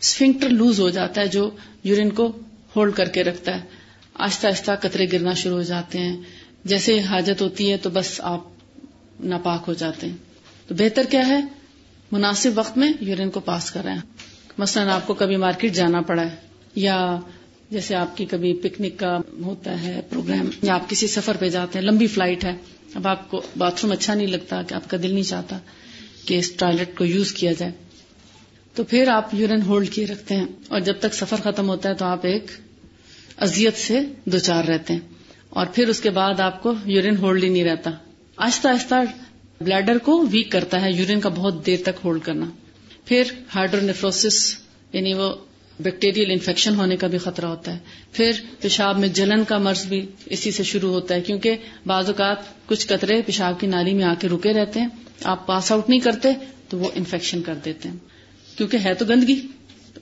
اسفنکٹر لوز ہو جاتا ہے جو یورین کو ہولڈ کر کے رکھتا ہے۔ آہستہ آہستہ قطرے گرنا شروع ہو جاتے ہیں۔ جیسے حاجت ہوتی ہے تو بس آپ ناپاک ہو جاتے ہیں۔ تو بہتر کیا ہے؟ مناسب وقت میں یورین کو پاس کر رہے ہیں۔ مثلاً آپ کو کبھی مارکیٹ جانا پڑا ہے، یا جیسے آپ کی کبھی پکنک کا ہوتا ہے پروگرام یا آپ کسی سفر پہ جاتے ہیں، لمبی فلائٹ ہے۔ اب آپ کو باتھ روم اچھا نہیں لگتا، کہ آپ کا دل نہیں چاہتا۔ کہ اس ٹوائلٹ کو یوز کیا جائے۔ تو پھر آپ یورین ہولڈ کیے رکھتے ہیں اور جب تک سفر ختم ہوتا ہے تو آپ ایک ازیت سے دو چار رہتے ہیں۔ اور پھر اس کے بعد آپ کو یورین ہولڈ ہی نہیں رہتا۔ آہستہ آہستہ بلیڈر کو ویک کرتا ہے، یورین کا بہت دیر تک ہولڈ کرنا۔ پھر ہائڈرونیفروسس یعنی وہ بیکٹیریل انفیکشن ہونے کا بھی خطرہ ہوتا ہے۔ پھر پیشاب میں جلن کا مرض بھی اسی سے شروع ہوتا ہے، کیونکہ بعض اوقات کچھ قطرے پیشاب کی نالی میں آ کے رکے رہتے ہیں، آپ پاس آؤٹ نہیں کرتے تو وہ انفیکشن کر دیتے ہیں۔ کیونکہ ہے تو گندگی،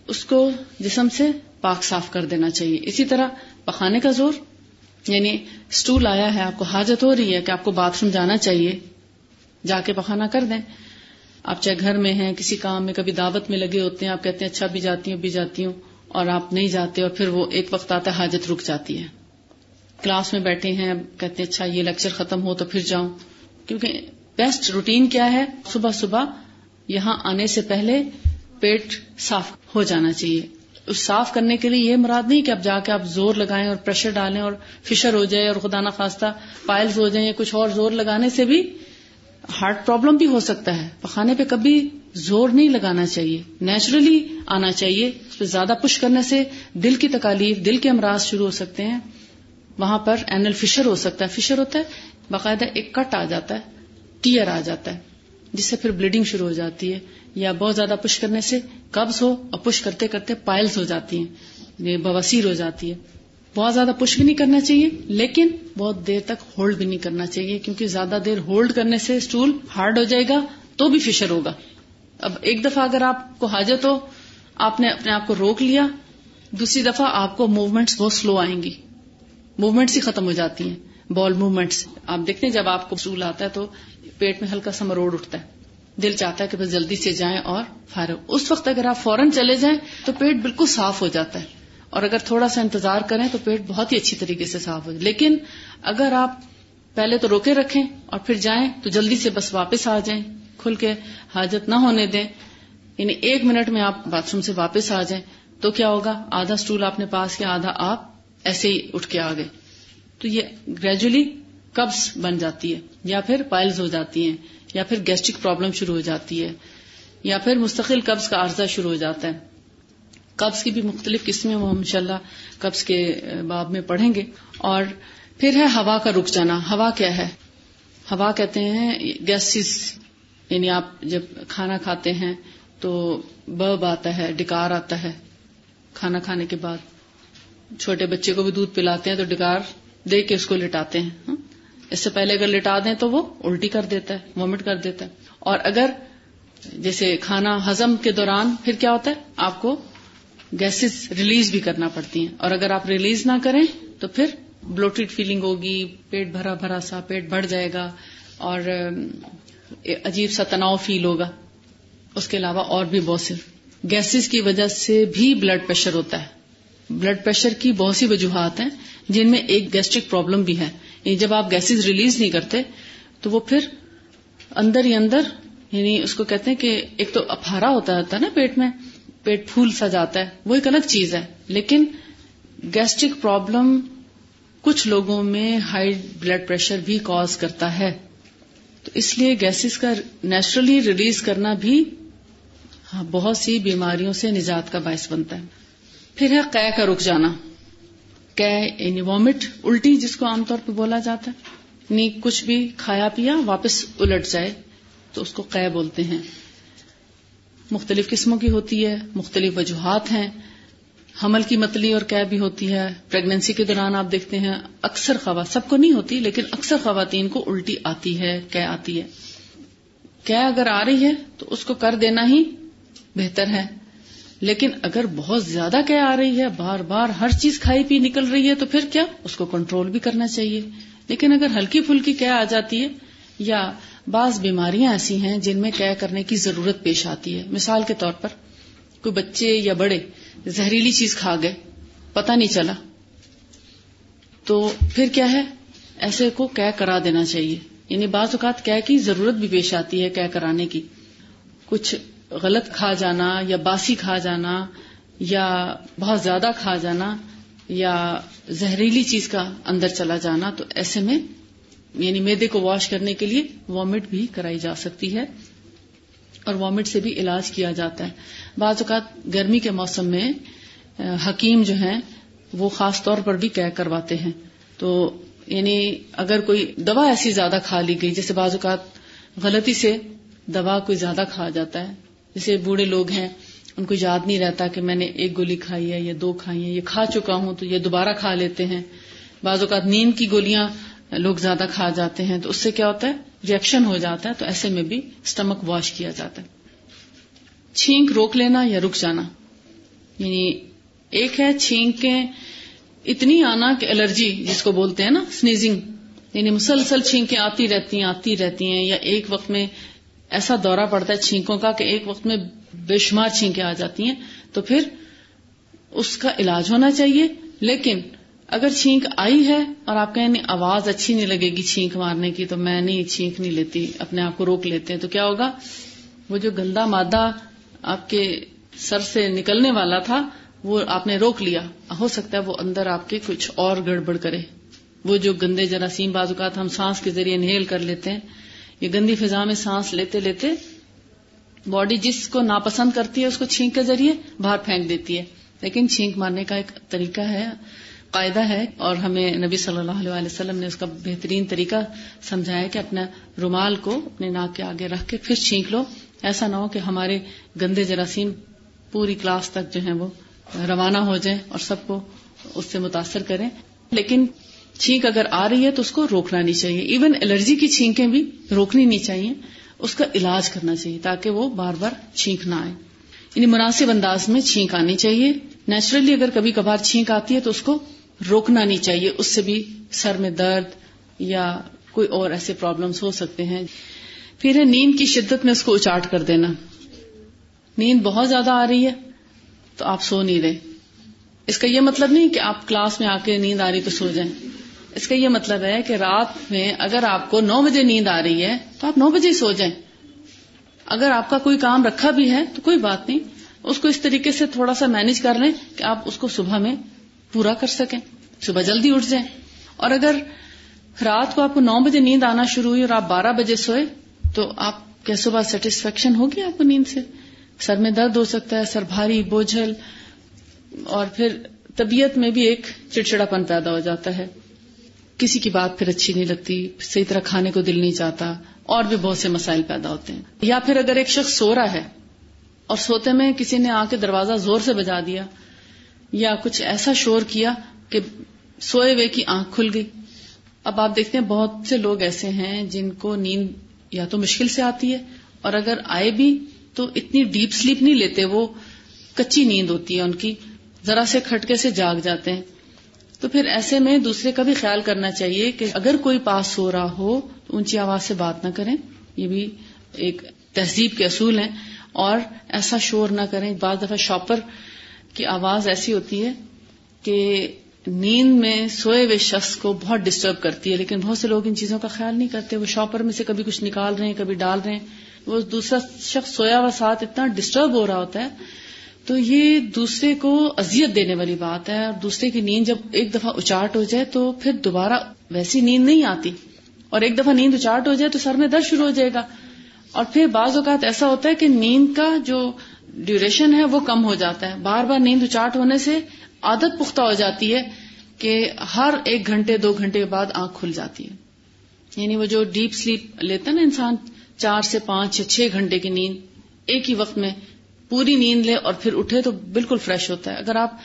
اس کو جسم سے پاک صاف کر دینا چاہیے۔ اسی طرح پخانے کا زور یعنی اسٹول آیا ہے، آپ کو حاجت ہو رہی ہے کہ آپ کو باتھ روم جانا چاہیے، جا کے پخانا کر دیں۔ آپ چاہے گھر میں ہیں، کسی کام میں کبھی دعوت میں لگے ہوتے ہیں، آپ کہتے ہیں اچھا بھی جاتی ہوں، بھی جاتی ہوں، اور آپ نہیں جاتے اور پھر وہ ایک وقت آتا ہے حاجت رک جاتی ہے۔ کلاس میں بیٹھے ہیں، کہتے ہیں اچھا یہ لیکچر ختم ہو تو پھر جاؤں۔ کیونکہ بیسٹ روٹین کیا ہے؟ صبح صبح یہاں آنے سے پہلے پیٹ صاف ہو جانا چاہیے۔ اس صاف کرنے کے لیے یہ مراد نہیں کہ اب جا کے آپ زور لگائیں اور پریشر ڈالیں اور فشر ہو جائے اور خدا نخواستہ پائلز ہو جائیں یا کچھ اور زور لگانے سے بھی ہارٹ پرابلم بھی ہو سکتا ہے۔ پخانے پہ کبھی زور نہیں لگانا چاہیے۔ نیچرلی آنا چاہیے۔ اس پہ زیادہ پش کرنے سے دل کی تکالیف، دل کے امراض شروع ہو سکتے ہیں۔ وہاں پر اینل فشر ہو سکتا ہے۔ فشر ہوتا ہے، باقاعدہ ایک کٹ آ جاتا ہے ٹیئر آ جاتا ہے، جس سے پھر بلیڈنگ شروع ہو جاتی ہے۔ یا بہت زیادہ پش کرنے سے قبض ہو، اور پش کرتے کرتے پائلز ہو جاتی ہیں بواسیر ہو جاتی ہے۔ بہت زیادہ پش بھی نہیں کرنا چاہیے، لیکن بہت دیر تک ہولڈ بھی نہیں کرنا چاہیے، کیونکہ زیادہ دیر ہولڈ کرنے سے اسٹول ہارڈ ہو جائے گا تو بھی فشر ہوگا۔ اب ایک دفعہ اگر آپ کو حاجت ہو، آپ نے اپنے آپ کو روک لیا، دوسری دفعہ آپ کو موومینٹس بہت سلو آئیں گی۔ موومینٹس ہی ختم ہو جاتی ہیں بال موومینٹس آپ دیکھتے ہیں جب آپ کو اسٹول آتا ہے تو پیٹ میں ہلکا سا مروڑ اٹھتا ہے۔ دل چاہتا ہے کہ بس جلدی سے جائیں اور فارغ۔ اس وقت اگر آپ فوراً چلے جائیں تو پیٹ بالکل صاف ہو جاتا ہے۔ اور اگر تھوڑا سا انتظار کریں تو پیٹ بہت ہی اچھی طریقے سے صاف ہو جائے۔ لیکن اگر آپ پہلے تو روکے رکھیں اور پھر جائیں تو جلدی سے بس واپس آ جائیں، کھل کے حاجت نہ ہونے دیں۔ یعنی ایک منٹ میں آپ باتھ روم سے واپس آ جائیں تو کیا ہوگا؟ آدھا اسٹول آپ نے پاس کیا، آدھا آپ ایسے ہی اٹھ کے آ گئے تو یہ گریجولی قبض بن جاتی ہے، یا پھر پائلز ہو جاتی ہیں، یا پھر گیسٹرک پرابلم شروع ہو جاتی ہے، یا پھر مستقل قبض کا عرضہ شروع ہو جاتا ہے۔ قبض کی بھی مختلف قسمیں وہ ہم ان قبض کے باب میں پڑھیں گے اور پھر ہے ہوا کا رک جانا۔ ہوا کیا ہے؟ ہوا کہتے ہیں گیسز یعنی آپ جب کھانا کھاتے ہیں تو بب آتا ہے، ڈکار آتا ہے۔ کھانا کھانے کے بعد چھوٹے بچے کو بھی دودھ پلاتے ہیں تو ڈکار دے کے اس کو لٹاتے ہیں۔ اس سے پہلے اگر لٹا دیں تو وہ الٹی کر دیتا ہے، وامٹ کر دیتا ہے۔ اور اگر جیسے کھانا ہزم کے دوران پھر کیا ہوتا ہے؟ آپ کو گیسز ریلیز بھی کرنا پڑتی ہیں۔ اور اگر آپ ریلیز نہ کریں تو پھر بلوٹیڈ فیلنگ ہوگی، پیٹ بھرا بھرا سا پیٹ بڑھ جائے گا اور عجیب سا تناؤ فیل ہوگا۔ اس کے علاوہ اور بھی بہت سے گیسز کی وجہ سے بھی بلڈ پریشر ہوتا ہے۔ بلڈ پریشر کی بہت سی وجوہات ہیں جن میں ایک گیسٹرک پرابلم بھی ہے۔ یعنی جب آپ گیسز ریلیز نہیں کرتے تو وہ پھر اندر ہی اندر یعنی اس کو کہتے ہیں کہ ایک تو افہارا ہوتا ہے نا پیٹ میں۔ پیٹ پھول سا جاتا ہے۔ وہ ایک الگ چیز ہے۔ لیکن گیسٹرک پرابلم کچھ لوگوں میں ہائی بلڈ پریشر بھی کاز کرتا ہے۔ تو اس لیے گیسز کا نیچرلی ریلیز کرنا بھی ہاں، بہت سی بیماریوں سے نجات کا باعث بنتا ہے۔ پھر ہے قے کا رک جانا۔ یعنی وامٹ الٹی جس کو عام طور پہ بولا جاتا ہے۔ یعنی کچھ بھی کھایا پیا واپس الٹ جائے تو اس کو قے بولتے ہیں۔ مختلف قسموں کی ہوتی ہے، مختلف وجوہات ہیں۔ حمل کی متلی اور قے بھی ہوتی ہے۔ پریگنینسی کے دوران آپ دیکھتے ہیں، اکثر خواتین، سب کو نہیں ہوتی، لیکن اکثر خواتین کو الٹی آتی ہے قے آتی ہے۔ قے اگر آ رہی ہے تو اس کو کر دینا ہی بہتر ہے۔ لیکن اگر بہت زیادہ کیا آ رہی ہے، بار بار ہر چیز کھائی پی نکل رہی ہے، تو پھر کیا؟ اس کو کنٹرول بھی کرنا چاہیے۔ لیکن اگر ہلکی پھلکی کیا آ جاتی ہے یا بعض بیماریاں ایسی ہیں جن میں کیا کرنے کی ضرورت پیش آتی ہے۔ مثال کے طور پر کوئی بچے یا بڑے زہریلی چیز کھا گئے، پتہ نہیں چلا، تو پھر کیا ہے؟ ایسے کو کیا کرا دینا چاہیے۔ یعنی بعض اوقات کیا کی ضرورت بھی پیش آتی ہے کیا کرانے کی۔ کچھ غلط کھا جانا یا باسی کھا جانا یا بہت زیادہ کھا جانا یا زہریلی چیز کا اندر چلا جانا، تو ایسے میں یعنی میدے کو واش کرنے کے لیے وامٹ بھی کرائی جا سکتی ہے اور وامٹ سے بھی علاج کیا جاتا ہے۔ بعض اوقات گرمی کے موسم میں حکیم جو ہیں، وہ خاص طور پر بھی کیا کرواتے ہیں۔ تو یعنی اگر کوئی دوا ایسی زیادہ کھا لی گئی، جیسے بعض اوقات غلطی سے دوا کوئی زیادہ کھا جاتا ہے، جیسے بوڑھے لوگ ہیں، ان کو یاد نہیں رہتا کہ میں نے ایک گولی کھائی ہے یا دو کھائی ہیں، یہ کھا چکا ہوں تو یہ دوبارہ کھا لیتے ہیں۔ بعض اوقات نیند کی گولیاں لوگ زیادہ کھا جاتے ہیں تو اس سے کیا ہوتا ہے؟ ریئیکشن ہو جاتا ہے تو ایسے میں بھی اسٹمک واش کیا جاتا ہے۔ چھینک روک لینا یا رک جانا؟ یعنی ایک ہے چھینکیں اتنی آنا کہ الرجی جس کو بولتے ہیں نا سنیزنگ یعنی مسلسل چھینکیں آتی رہتی ہیں، آتی رہتی ہیں یا ایک وقت میں ایسا دورہ پڑتا ہے چھینکوں کا کہ ایک وقت میں بے شمار چھینکیں آ جاتی ہیں تو پھر اس کا علاج ہونا چاہیے۔ لیکن اگر چھینک آئی ہے اور آپ کہیں آواز اچھی نہیں لگے گی چھینک مارنے کی، تو میں نہیں چھینک نہیں لیتی، اپنے آپ کو روک لیتے ہیں، تو کیا ہوگا؟ وہ جو گندا مادہ آپ کے سر سے نکلنے والا تھا، وہ آپ نے روک لیا۔ ہو سکتا ہے وہ اندر آپ کے کچھ اور گڑبڑ کرے۔ وہ جو گندے جراثیم بازوقات ہم سانس کے ذریعے انہیل کر لیتے ہیں، یہ گندی فضا میں سانس لیتے لیتے باڈی جس کو ناپسند کرتی ہے، اس کو چھینک کے ذریعے باہر پھینک دیتی ہے۔ لیکن چھینک مارنے کا ایک طریقہ ہے۔ قاعدہ ہے اور ہمیں نبی صلی اللہ علیہ وسلم نے اس کا بہترین طریقہ سمجھایا کہ اپنا رومال کو اپنے ناک کے آگے رکھ کے پھر چھینک لو۔ ایسا نہ ہو کہ ہمارے گندے جراثیم پوری کلاس تک جو ہے وہ روانہ ہو جائیں اور سب کو اس سے متاثر کریں۔ لیکن چھینک اگر آ رہی ہے تو اس کو روکنا نہیں چاہیے۔ ایون الرجی کی چھینکیں بھی روکنی نہیں چاہیے۔ اس کا علاج کرنا چاہیے تاکہ وہ بار بار چھینک نہ آئے۔ یعنی مناسب انداز میں چھینک آنی چاہیے۔ نیچرلی اگر کبھی کبھار چھینک آتی ہے تو اس کو روکنا نہیں چاہیے۔ اس سے بھی سر میں درد یا کوئی اور ایسے پرابلمس ہو سکتے ہیں۔ پھر ہے نیند کی شدت میں اس کو اچاٹ کر دینا۔ نیند بہت زیادہ آ رہی ہے تو آپ سو نہیں رہے۔ اس کا یہ مطلب نہیں کہ آپ کلاس میں آ کے نیند آ رہی تو سو جائیں۔ اس کا یہ مطلب ہے کہ رات میں اگر آپ کو نو بجے نیند آ رہی ہے تو آپ نو بجے سو جائیں۔ اگر آپ کا کوئی کام رکھا بھی ہے تو کوئی بات نہیں۔ اس کو اس طریقے سے تھوڑا سا مینج کر لیں کہ آپ اس کو صبح میں پورا کر سکیں، صبح جلدی اٹھ جائیں۔ اور اگر رات کو آپ کو نو بجے نیند آنا شروع ہوئی اور آپ بارہ بجے سوئے، تو آپ کیا صبح سیٹسفیکشن ہوگی آپ کو نیند سے؟ سر میں درد ہو سکتا ہے، سر بھاری، بوجھل، اور پھر طبیعت میں بھی ایک چڑچڑا پن پیدا ہو جاتا ہے۔ کسی کی بات پھر اچھی نہیں لگتی، صحیح طرح کھانے کو دل نہیں چاہتا، اور بھی بہت سے مسائل پیدا ہوتے ہیں۔ یا پھر اگر ایک شخص سو رہا ہے اور سوتے میں کسی نے آ کے دروازہ زور سے بجا دیا یا کچھ ایسا شور کیا کہ سوئے ہوئے کی آنکھ کھل گئی۔ اب آپ دیکھتے ہیں بہت سے لوگ ایسے ہیں جن کو نیند یا تو مشکل سے آتی ہے اور اگر آئے بھی تو اتنی ڈیپ سلیپ نہیں لیتے، وہ کچی نیند ہوتی ہے، ان کی ذرا سے کھٹکے سے جاگ جاتے ہیں۔ تو پھر ایسے میں دوسرے کا بھی خیال کرنا چاہیے کہ اگر کوئی پاس سو رہا ہو تو اونچی آواز سے بات نہ کریں۔ یہ بھی ایک تہذیب کے اصول ہیں۔ اور ایسا شور نہ کریں۔ بعض دفعہ شاپر کی آواز ایسی ہوتی ہے کہ نیند میں سوئے ہوئے شخص کو بہت ڈسٹرب کرتی ہے، لیکن بہت سے لوگ ان چیزوں کا خیال نہیں کرتے۔ وہ شاپر میں سے کبھی کچھ نکال رہے ہیں، کبھی ڈال رہے ہیں۔ وہ دوسرا شخص سویا ہوا ساتھ اتنا ڈسٹرب ہو رہا ہوتا ہے، تو یہ دوسرے کو اذیت دینے والی بات ہے۔ اور دوسرے کی نیند جب ایک دفعہ اچاٹ ہو جائے تو پھر دوبارہ ویسی نیند نہیں آتی۔ اور ایک دفعہ نیند اچاٹ ہو جائے تو سر میں درد شروع ہو جائے گا۔ اور پھر بعض اوقات ایسا ہوتا ہے کہ نیند کا جو ڈیوریشن ہے وہ کم ہو جاتا ہے۔ بار بار نیند اچاٹ ہونے سے عادت پختہ ہو جاتی ہے کہ ہر ایک گھنٹے، دو گھنٹے کے بعد آنکھ کھل جاتی ہے۔ یعنی وہ جو ڈیپ سلیپ لیتا ہے نا انسان، چار سے پانچ یا چھ گھنٹے کی نیند، ایک ہی وقت میں پوری نیند لے اور پھر اٹھے تو بالکل فریش ہوتا ہے۔ اگر آپ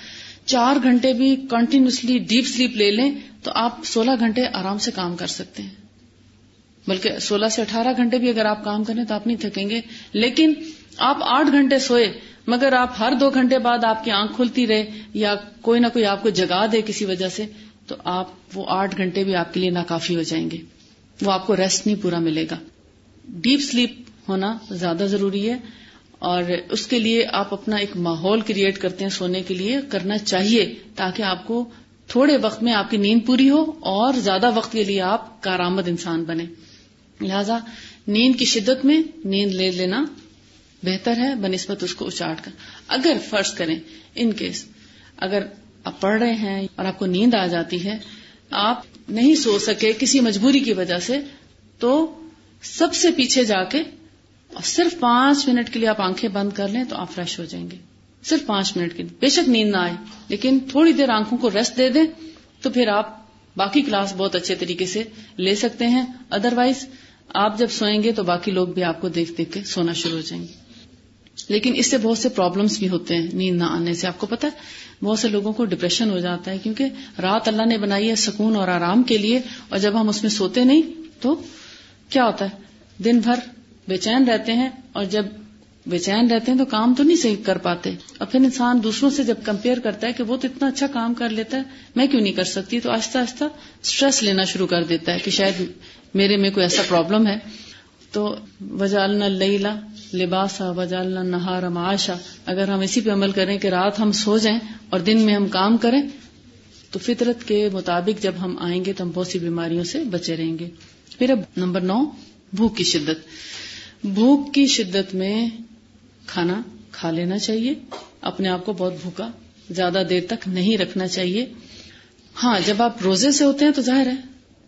چار گھنٹے بھی کنٹینیوسلی ڈیپ سلیپ لے لیں تو آپ سولہ گھنٹے آرام سے کام کر سکتے ہیں۔ بلکہ سولہ سے اٹھارہ گھنٹے بھی اگر آپ کام کریں تو آپ نہیں تھکیں گے، لیکن آپ آٹھ گھنٹے سوئے، مگر آپ ہر دو گھنٹے بعد آپ کی آنکھ کھلتی رہے یا کوئی نہ کوئی آپ کو جگا دے کسی وجہ سے، تو آپ وہ آٹھ گھنٹے بھی آپ کے لیے ناکافی ہو جائیں گے۔ وہ آپ کو ریسٹ نہیں پورا ملے گا۔ ڈیپ سلیپ ہونا زیادہ ضروری ہے اور اس کے لیے آپ اپنا ایک ماحول کریٹ کرتے ہیں سونے کے لیے، کرنا چاہیے تاکہ آپ کو تھوڑے وقت میں آپ کی نیند پوری ہو اور زیادہ وقت کے لیے آپ کارآمد انسان بنے لہذا، نیند کی شدت میں نیند لے لینا بہتر ہے بنسبت اس کو اچاٹ کر۔ اگر فرض کریں، ان کیس اگر آپ پڑھ رہے ہیں اور آپ کو نیند آ جاتی ہے، آپ نہیں سو سکے کسی مجبوری کی وجہ سے، تو سب سے پیچھے جا کے اور صرف پانچ منٹ کے لیے آپ آنکھیں بند کر لیں تو آپ فریش ہو جائیں گے۔ صرف پانچ منٹ کے لیے۔ بے شک نیند نہ آئے، لیکن تھوڑی دیر آنکھوں کو ریسٹ دے دیں تو پھر آپ باقی کلاس بہت اچھے طریقے سے لے سکتے ہیں۔ ادروائز آپ جب سوئیں گے تو باقی لوگ بھی آپ کو دیکھ دیکھ کے سونا شروع ہو جائیں گے۔ لیکن اس سے بہت سے پرابلمس بھی ہوتے ہیں، نیند نہ آنے سے۔ آپ کو پتا ہے، بہت سے لوگوں کو ڈپریشن ہو جاتا ہے کیونکہ رات اللہ نے بنائی ہے سکون اور آرام کے لیے اور جب ہم اس میں سوتے نہیں تو کیا ہوتا ہے؟ دن بھر بے چین رہتے ہیں اور جب بے چین رہتے ہیں تو کام تو نہیں صحیح کر پاتے۔ اور پھر انسان دوسروں سے جب کمپیئر کرتا ہے کہ وہ تو اتنا اچھا کام کر لیتا ہے، میں کیوں نہیں کر سکتی؟ تو آہستہ آہستہ اسٹریس لینا شروع کر دیتا ہے کہ شاید میرے میں کوئی ایسا پرابلم ہے۔ تو وجالنا لیلا لباسا وجالنا نہارا معاشا۔ اگر ہم اسی پہ عمل کریں کہ رات ہم سو جائیں اور دن میں ہم کام کریں، تو فطرت کے مطابق جب ہم آئیں گے تو ہم بہت سی بیماریوں سے بچے رہیں گے۔ پھر اب نمبر نو، بھوک کی شدت۔ بھوک کی شدت میں کھانا کھا لینا چاہیے۔ اپنے آپ کو بہت بھوکا زیادہ دیر تک نہیں رکھنا چاہیے۔ ہاں جب آپ روزے سے ہوتے ہیں تو ظاہر ہے،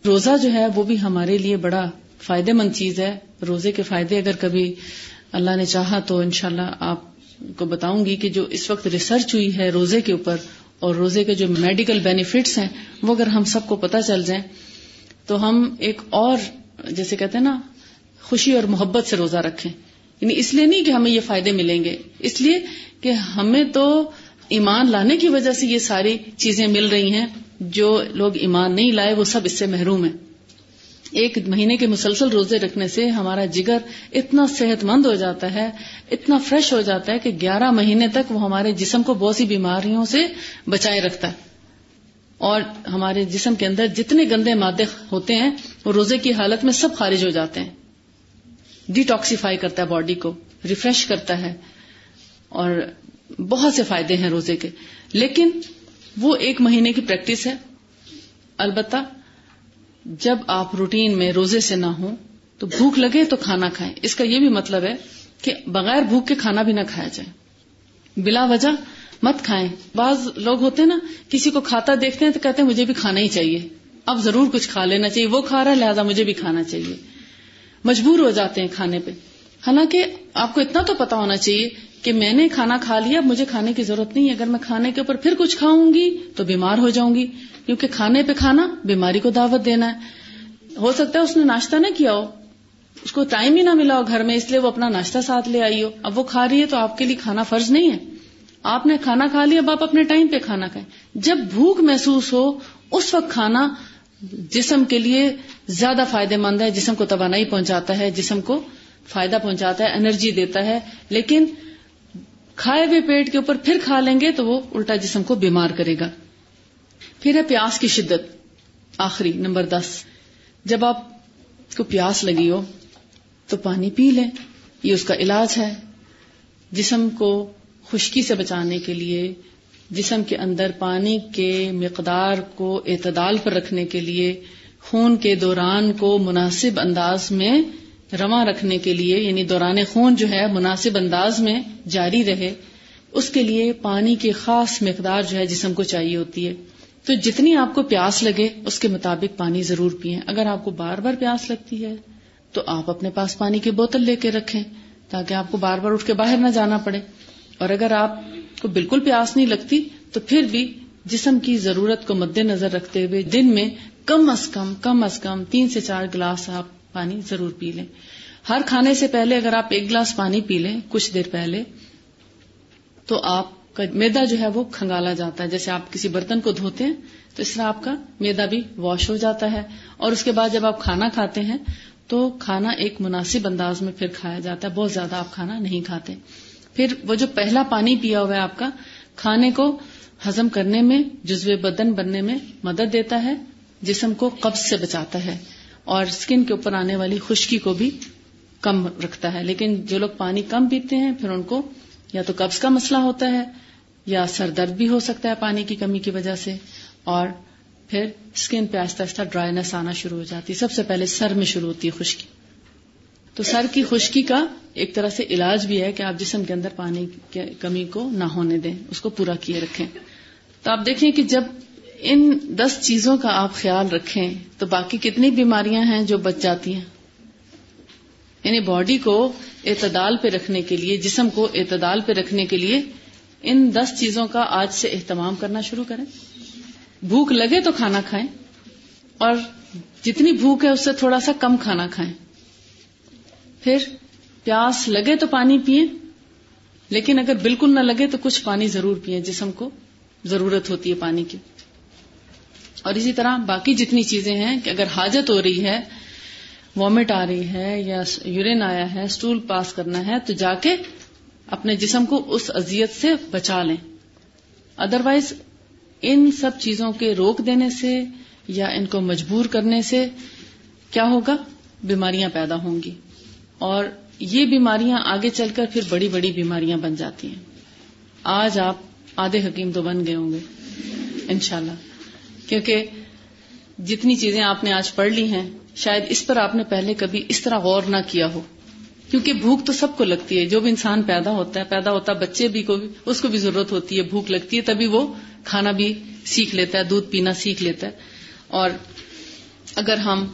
روزہ جو ہے وہ بھی ہمارے لیے بڑا فائدے مند چیز ہے، روزے کے فائدے اگر کبھی اللہ نے چاہا تو انشاءاللہ آپ کو بتاؤں گی کہ جو اس وقت ریسرچ ہوئی ہے روزے کے اوپر اور روزے کے جو میڈیکل بینیفٹس ہیں، وہ اگر ہم سب کو پتہ چل جائیں تو ہم ایک اور جیسے کہتے ہیں نا، خوشی اور محبت سے روزہ رکھیں۔ یعنی اس لیے نہیں کہ ہمیں یہ فائدے ملیں گے، اس لیے کہ ہمیں تو ایمان لانے کی وجہ سے یہ ساری چیزیں مل رہی ہیں۔ جو لوگ ایمان نہیں لائے، وہ سب اس سے محروم ہیں۔ ایک مہینے کے مسلسل روزے رکھنے سے ہمارا جگر اتنا صحت مند ہو جاتا ہے، اتنا فریش ہو جاتا ہے کہ گیارہ مہینے تک وہ ہمارے جسم کو بہت سی بیماریوں سے بچائے رکھتا ہے۔ اور ہمارے جسم کے اندر جتنے گندے مادے ہوتے ہیں، وہ روزے کی حالت میں سب خارج ہو جاتے ہیں۔ ڈیٹاکسیفائی کرتا ہے باڈی کو ریفریش کرتا ہے۔ اور بہت سے فائدے ہیں روزے کے۔ لیکن وہ ایک مہینے کی پریکٹس ہے۔ البتہ جب آپ روٹین میں روزے سے نہ ہوں تو بھوک لگے تو کھانا کھائیں۔ اس کا یہ بھی مطلب ہے کہ بغیر بھوک کے کھانا بھی نہ کھایا جائے۔ بلا وجہ مت کھائیں۔ بعض لوگ ہوتے ہیں نا، کسی کو کھاتا دیکھتے ہیں تو کہتے ہیں مجھے بھی کھانا ہی چاہیے۔ اب ضرور کچھ کھا لینا چاہیے۔ وہ کھا رہا ہے، لہٰذا مجھے بھی کھانا چاہیے۔ مجبور ہو جاتے ہیں کھانے پہ۔ حالانکہ آپ کو اتنا تو پتا ہونا چاہیے کہ میں نے کھانا کھا لیا، اب مجھے کھانے کی ضرورت نہیں اگر میں کھانے کے اوپر پھر کچھ کھاؤں گی تو بیمار ہو جاؤں گی، کیونکہ کھانے پہ کھانا بیماری کو دعوت دینا ہے۔ ہو سکتا ہے اس نے ناشتہ نہ کیا ہو۔ اس کو ٹائم ہی نہ ملا ہو گھر میں، اس لیے وہ اپنا ناشتہ ساتھ لے آئی ہو۔ اب وہ کھا رہی ہے تو آپ کے لیے کھانا فرض نہیں ہے۔ آپ نے کھانا کھا لیا، اب آپ اپنے ٹائم پہ کھانا کھائیں۔ جب بھوک محسوس ہو، اس وقت کھانا جسم کے لیے زیادہ فائدہ مند ہے، جسم کو توانائی پہنچاتا ہے، جسم کو فائدہ پہنچاتا ہے، انرجی دیتا ہے، لیکن کھائے ہوئے پیٹ کے اوپر پھر کھا لیں گے تو وہ الٹا جسم کو بیمار کرے گا۔ پھر ہے پیاس کی شدت۔ آخری، نمبر دس۔ جب آپ کو پیاس لگی ہو تو پانی پی لیں۔ یہ اس کا علاج ہے۔ جسم کو خشکی سے بچانے کے لیے، جسم کے اندر پانی کے مقدار کو اعتدال پر رکھنے کے لیے، خون کے دوران کو مناسب انداز میں رواں رکھنے کے لیے یعنی دوران خون جو ہے، مناسب انداز میں جاری رہے، اس کے لیے پانی کی خاص مقدار جو ہے جسم کو چاہیے ہوتی ہے۔ تو جتنی آپ کو پیاس لگے، اس کے مطابق پانی ضرور پئیں اگر آپ کو بار بار پیاس لگتی ہے، تو آپ اپنے پاس پانی کی بوتل لے کے رکھیں، تاکہ آپ کو بار بار اٹھ کے باہر نہ جانا پڑے۔ اور اگر آپ کو بالکل پیاس نہیں لگتی، تو پھر بھی جسم کی ضرورت کو مد نظر رکھتے ہوئے دن میں کم از کم کم از کم تین سے چار گلاس آپ پانی ضرور پی لیں۔ ہر کھانے سے پہلے اگر آپ ایک گلاس پانی پی لیں کچھ دیر پہلے، تو آپ کا میدا جو ہے وہ کھنگالا جاتا ہے۔ جیسے آپ کسی برتن کو دھوتے ہیں، تو اس طرح آپ کا میدا بھی واش ہو جاتا ہے۔ اور اس کے بعد جب آپ کھانا کھاتے ہیں، تو کھانا ایک مناسب انداز میں پھر کھایا جاتا ہے۔ بہت زیادہ آپ کھانا نہیں کھاتے۔ پھر وہ جو پہلا پانی پیا ہوا ہے آپ کا، کھانے کو ہزم کرنے میں جزو بدن بننے میں مدد دیتا ہے، جسم کو قبض سے بچاتا ہے۔ اور اسکن کے اوپر آنے والی خشکی کو بھی کم رکھتا ہے۔ لیکن جو لوگ پانی کم پیتے ہیں، پھر ان کو یا تو قبض کا مسئلہ ہوتا ہے یا سر درد بھی ہو سکتا ہے پانی کی کمی کی وجہ سے۔ اور پھر اسکن پہ آہستہ آہستہ ڈرائینس آنا شروع ہو جاتی۔ ہے سب سے پہلے سر میں شروع ہوتی ہے خشکی۔ تو سر کی خشکی کا ایک طرح سے علاج بھی ہے کہ آپ جسم کے اندر پانی کی کمی کو نہ ہونے دیں، اس کو پورا کیے رکھیں۔ تو آپ دیکھیں کہ جب ان دس چیزوں کا آپ خیال رکھیں تو باقی کتنی بیماریاں ہیں جو بچ جاتی ہیں؟ یعنی باڈی کو اعتدال پہ رکھنے کے لیے، جسم کو اعتدال پہ رکھنے کے لیے ان دس چیزوں کا آج سے اہتمام کرنا شروع کریں۔ بھوک لگے تو کھانا کھائیں، اور جتنی بھوک ہے اس سے تھوڑا سا کم کھانا کھائیں۔ پھر پیاس لگے تو پانی پیئے لیکن اگر بالکل نہ لگے تو کچھ پانی ضرور پیئے جسم کو ضرورت ہوتی ہے پانی کی۔ اور اسی طرح باقی جتنی چیزیں ہیں کہ اگر حاجت ہو رہی ہے، وامٹ آ رہی ہے یا یورین آیا ہے اسٹول پاس کرنا ہے، تو جا کے اپنے جسم کو اس ازیت سے بچا لیں۔ ادروائز ان سب چیزوں کے روک دینے سے یا ان کو مجبور کرنے سے کیا ہوگا؟ بیماریاں پیدا ہوں گی۔ اور یہ بیماریاں آگے چل کر پھر بڑی بڑی بیماریاں بن جاتی ہیں۔ آج آپ آدھے حکیم تو بن گئے ہوں گے، انشاءاللہ۔ کیونکہ جتنی چیزیں آپ نے آج پڑھ لی ہیں، شاید اس پر آپ نے پہلے کبھی اس طرح غور نہ کیا ہو۔ کیونکہ بھوک تو سب کو لگتی ہے، جو بھی انسان پیدا ہوتا ہے، پیدا ہوتا ہے بچے بھی کو بھی، اس کو بھی ضرورت ہوتی ہے، بھوک لگتی ہے، تبھی وہ کھانا بھی سیکھ لیتا ہے، دودھ پینا سیکھ لیتا ہے۔ اور اگر ہم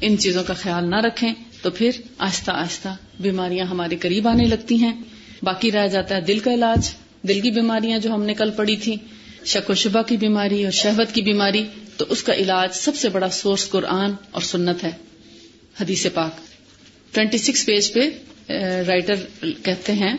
ان چیزوں کا خیال نہ رکھیں، تو پھر آہستہ آہستہ بیماریاں ہمارے قریب آنے لگتی ہیں۔ باقی رہ جاتا ہے دل کا علاج، دل کی بیماریاں جو ہم نے کل پڑھی تھی شک و شبہ کی بیماری اور شہوت کی بیماری، تو اس کا علاج سب سے بڑا سورس قرآن اور سنت ہے، حدیث پاک۔ ٹوینٹی سکس پیج پہ رائٹر کہتے ہیں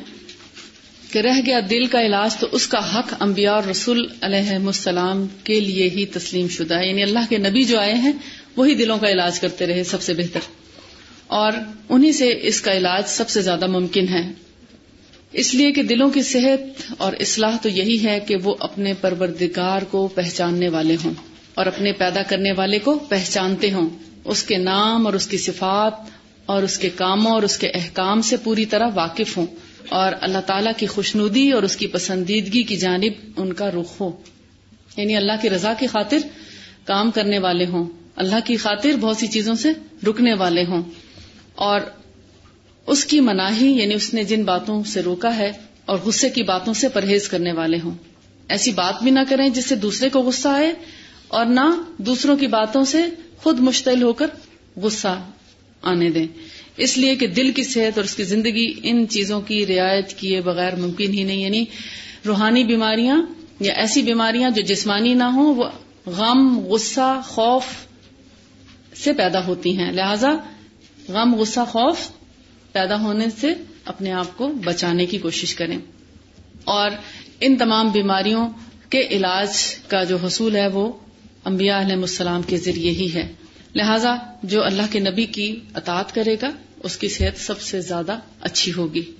کہ رہ گیا دل کا علاج تو اس کا حق انبیاء اور رسول علیہ السلام کے لیے ہی تسلیم شدہ۔ ہے یعنی اللہ کے نبی جو آئے ہیں، وہی دلوں کا علاج کرتے رہے سب سے بہتر۔ اور انہی سے اس کا علاج سب سے زیادہ ممکن ہے۔ اس لیے کہ دلوں کی صحت اور اصلاح تو یہی ہے کہ وہ اپنے پروردگار کو پہچاننے والے ہوں اور اپنے پیدا کرنے والے کو پہچانتے ہوں۔ اس کے نام اور اس کی صفات اور اس کے کاموں اور اس کے احکام سے پوری طرح واقف ہوں اور اللہ تعالیٰ کی خوشنودی اور اس کی پسندیدگی کی جانب ان کا رخ ہو۔ یعنی اللہ کی رضا کی خاطر کام کرنے والے ہوں۔ اللہ کی خاطر بہت سی چیزوں سے رکنے والے ہوں۔ اور اس کی مناہی یعنی اس نے جن باتوں سے روکا ہے اور غصے کی باتوں سے پرہیز کرنے والے ہوں۔ ایسی بات بھی نہ کریں جس سے دوسرے کو غصہ آئے اور نہ دوسروں کی باتوں سے خود مشتعل ہو کر غصہ آنے دیں۔ اس لیے کہ دل کی صحت اور اس کی زندگی ان چیزوں کی رعایت کیے بغیر ممکن ہی نہیں یعنی روحانی بیماریاں یا ایسی بیماریاں جو جسمانی نہ ہوں، وہ غم، غصہ، خوف سے پیدا ہوتی ہیں۔ لہذا غم، غصہ، خوف پیدا ہونے سے اپنے آپ کو بچانے کی کوشش کریں۔ اور ان تمام بیماریوں کے علاج کا جو حصول ہے وہ انبیاء علیہ السلام کے ذریعے ہی ہے۔ لہذا جو اللہ کے نبی کی اطاعت کرے گا، اس کی صحت سب سے زیادہ اچھی ہوگی۔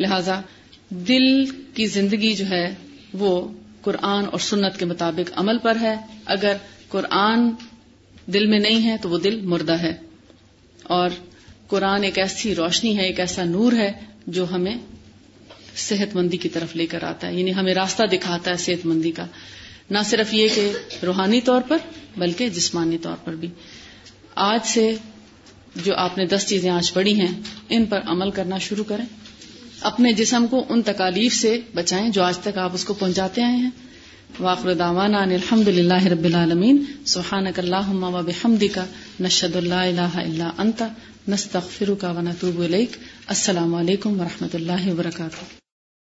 لہذا دل کی زندگی جو ہے وہ قرآن اور سنت کے مطابق عمل پر ہے۔ اگر قرآن دل میں نہیں ہے تو وہ دل مردہ ہے۔ اور قرآن ایک ایسی روشنی ہے، ایک ایسا نور ہے جو ہمیں صحت مندی کی طرف لے کر آتا ہے یعنی ہمیں راستہ دکھاتا ہے صحت مندی کا۔ نہ صرف یہ کہ روحانی طور پر، بلکہ جسمانی طور پر بھی۔ آج سے جو آپ نے دس چیزیں آج پڑھی ہیں، ان پر عمل کرنا شروع کریں۔ اپنے جسم کو ان تکالیف سے بچائیں جو آج تک آپ اس کو پہنچاتے آئے ہیں۔ واخر دعوانا ان الحمد للہ رب العالمین۔ سبحانک اللہم و بحمدک۔ نشہد اللہ الہ الا انت۔ نستغفرک و نتوب الیک. السلام علیکم و رحمۃ اللہ وبرکاتہ.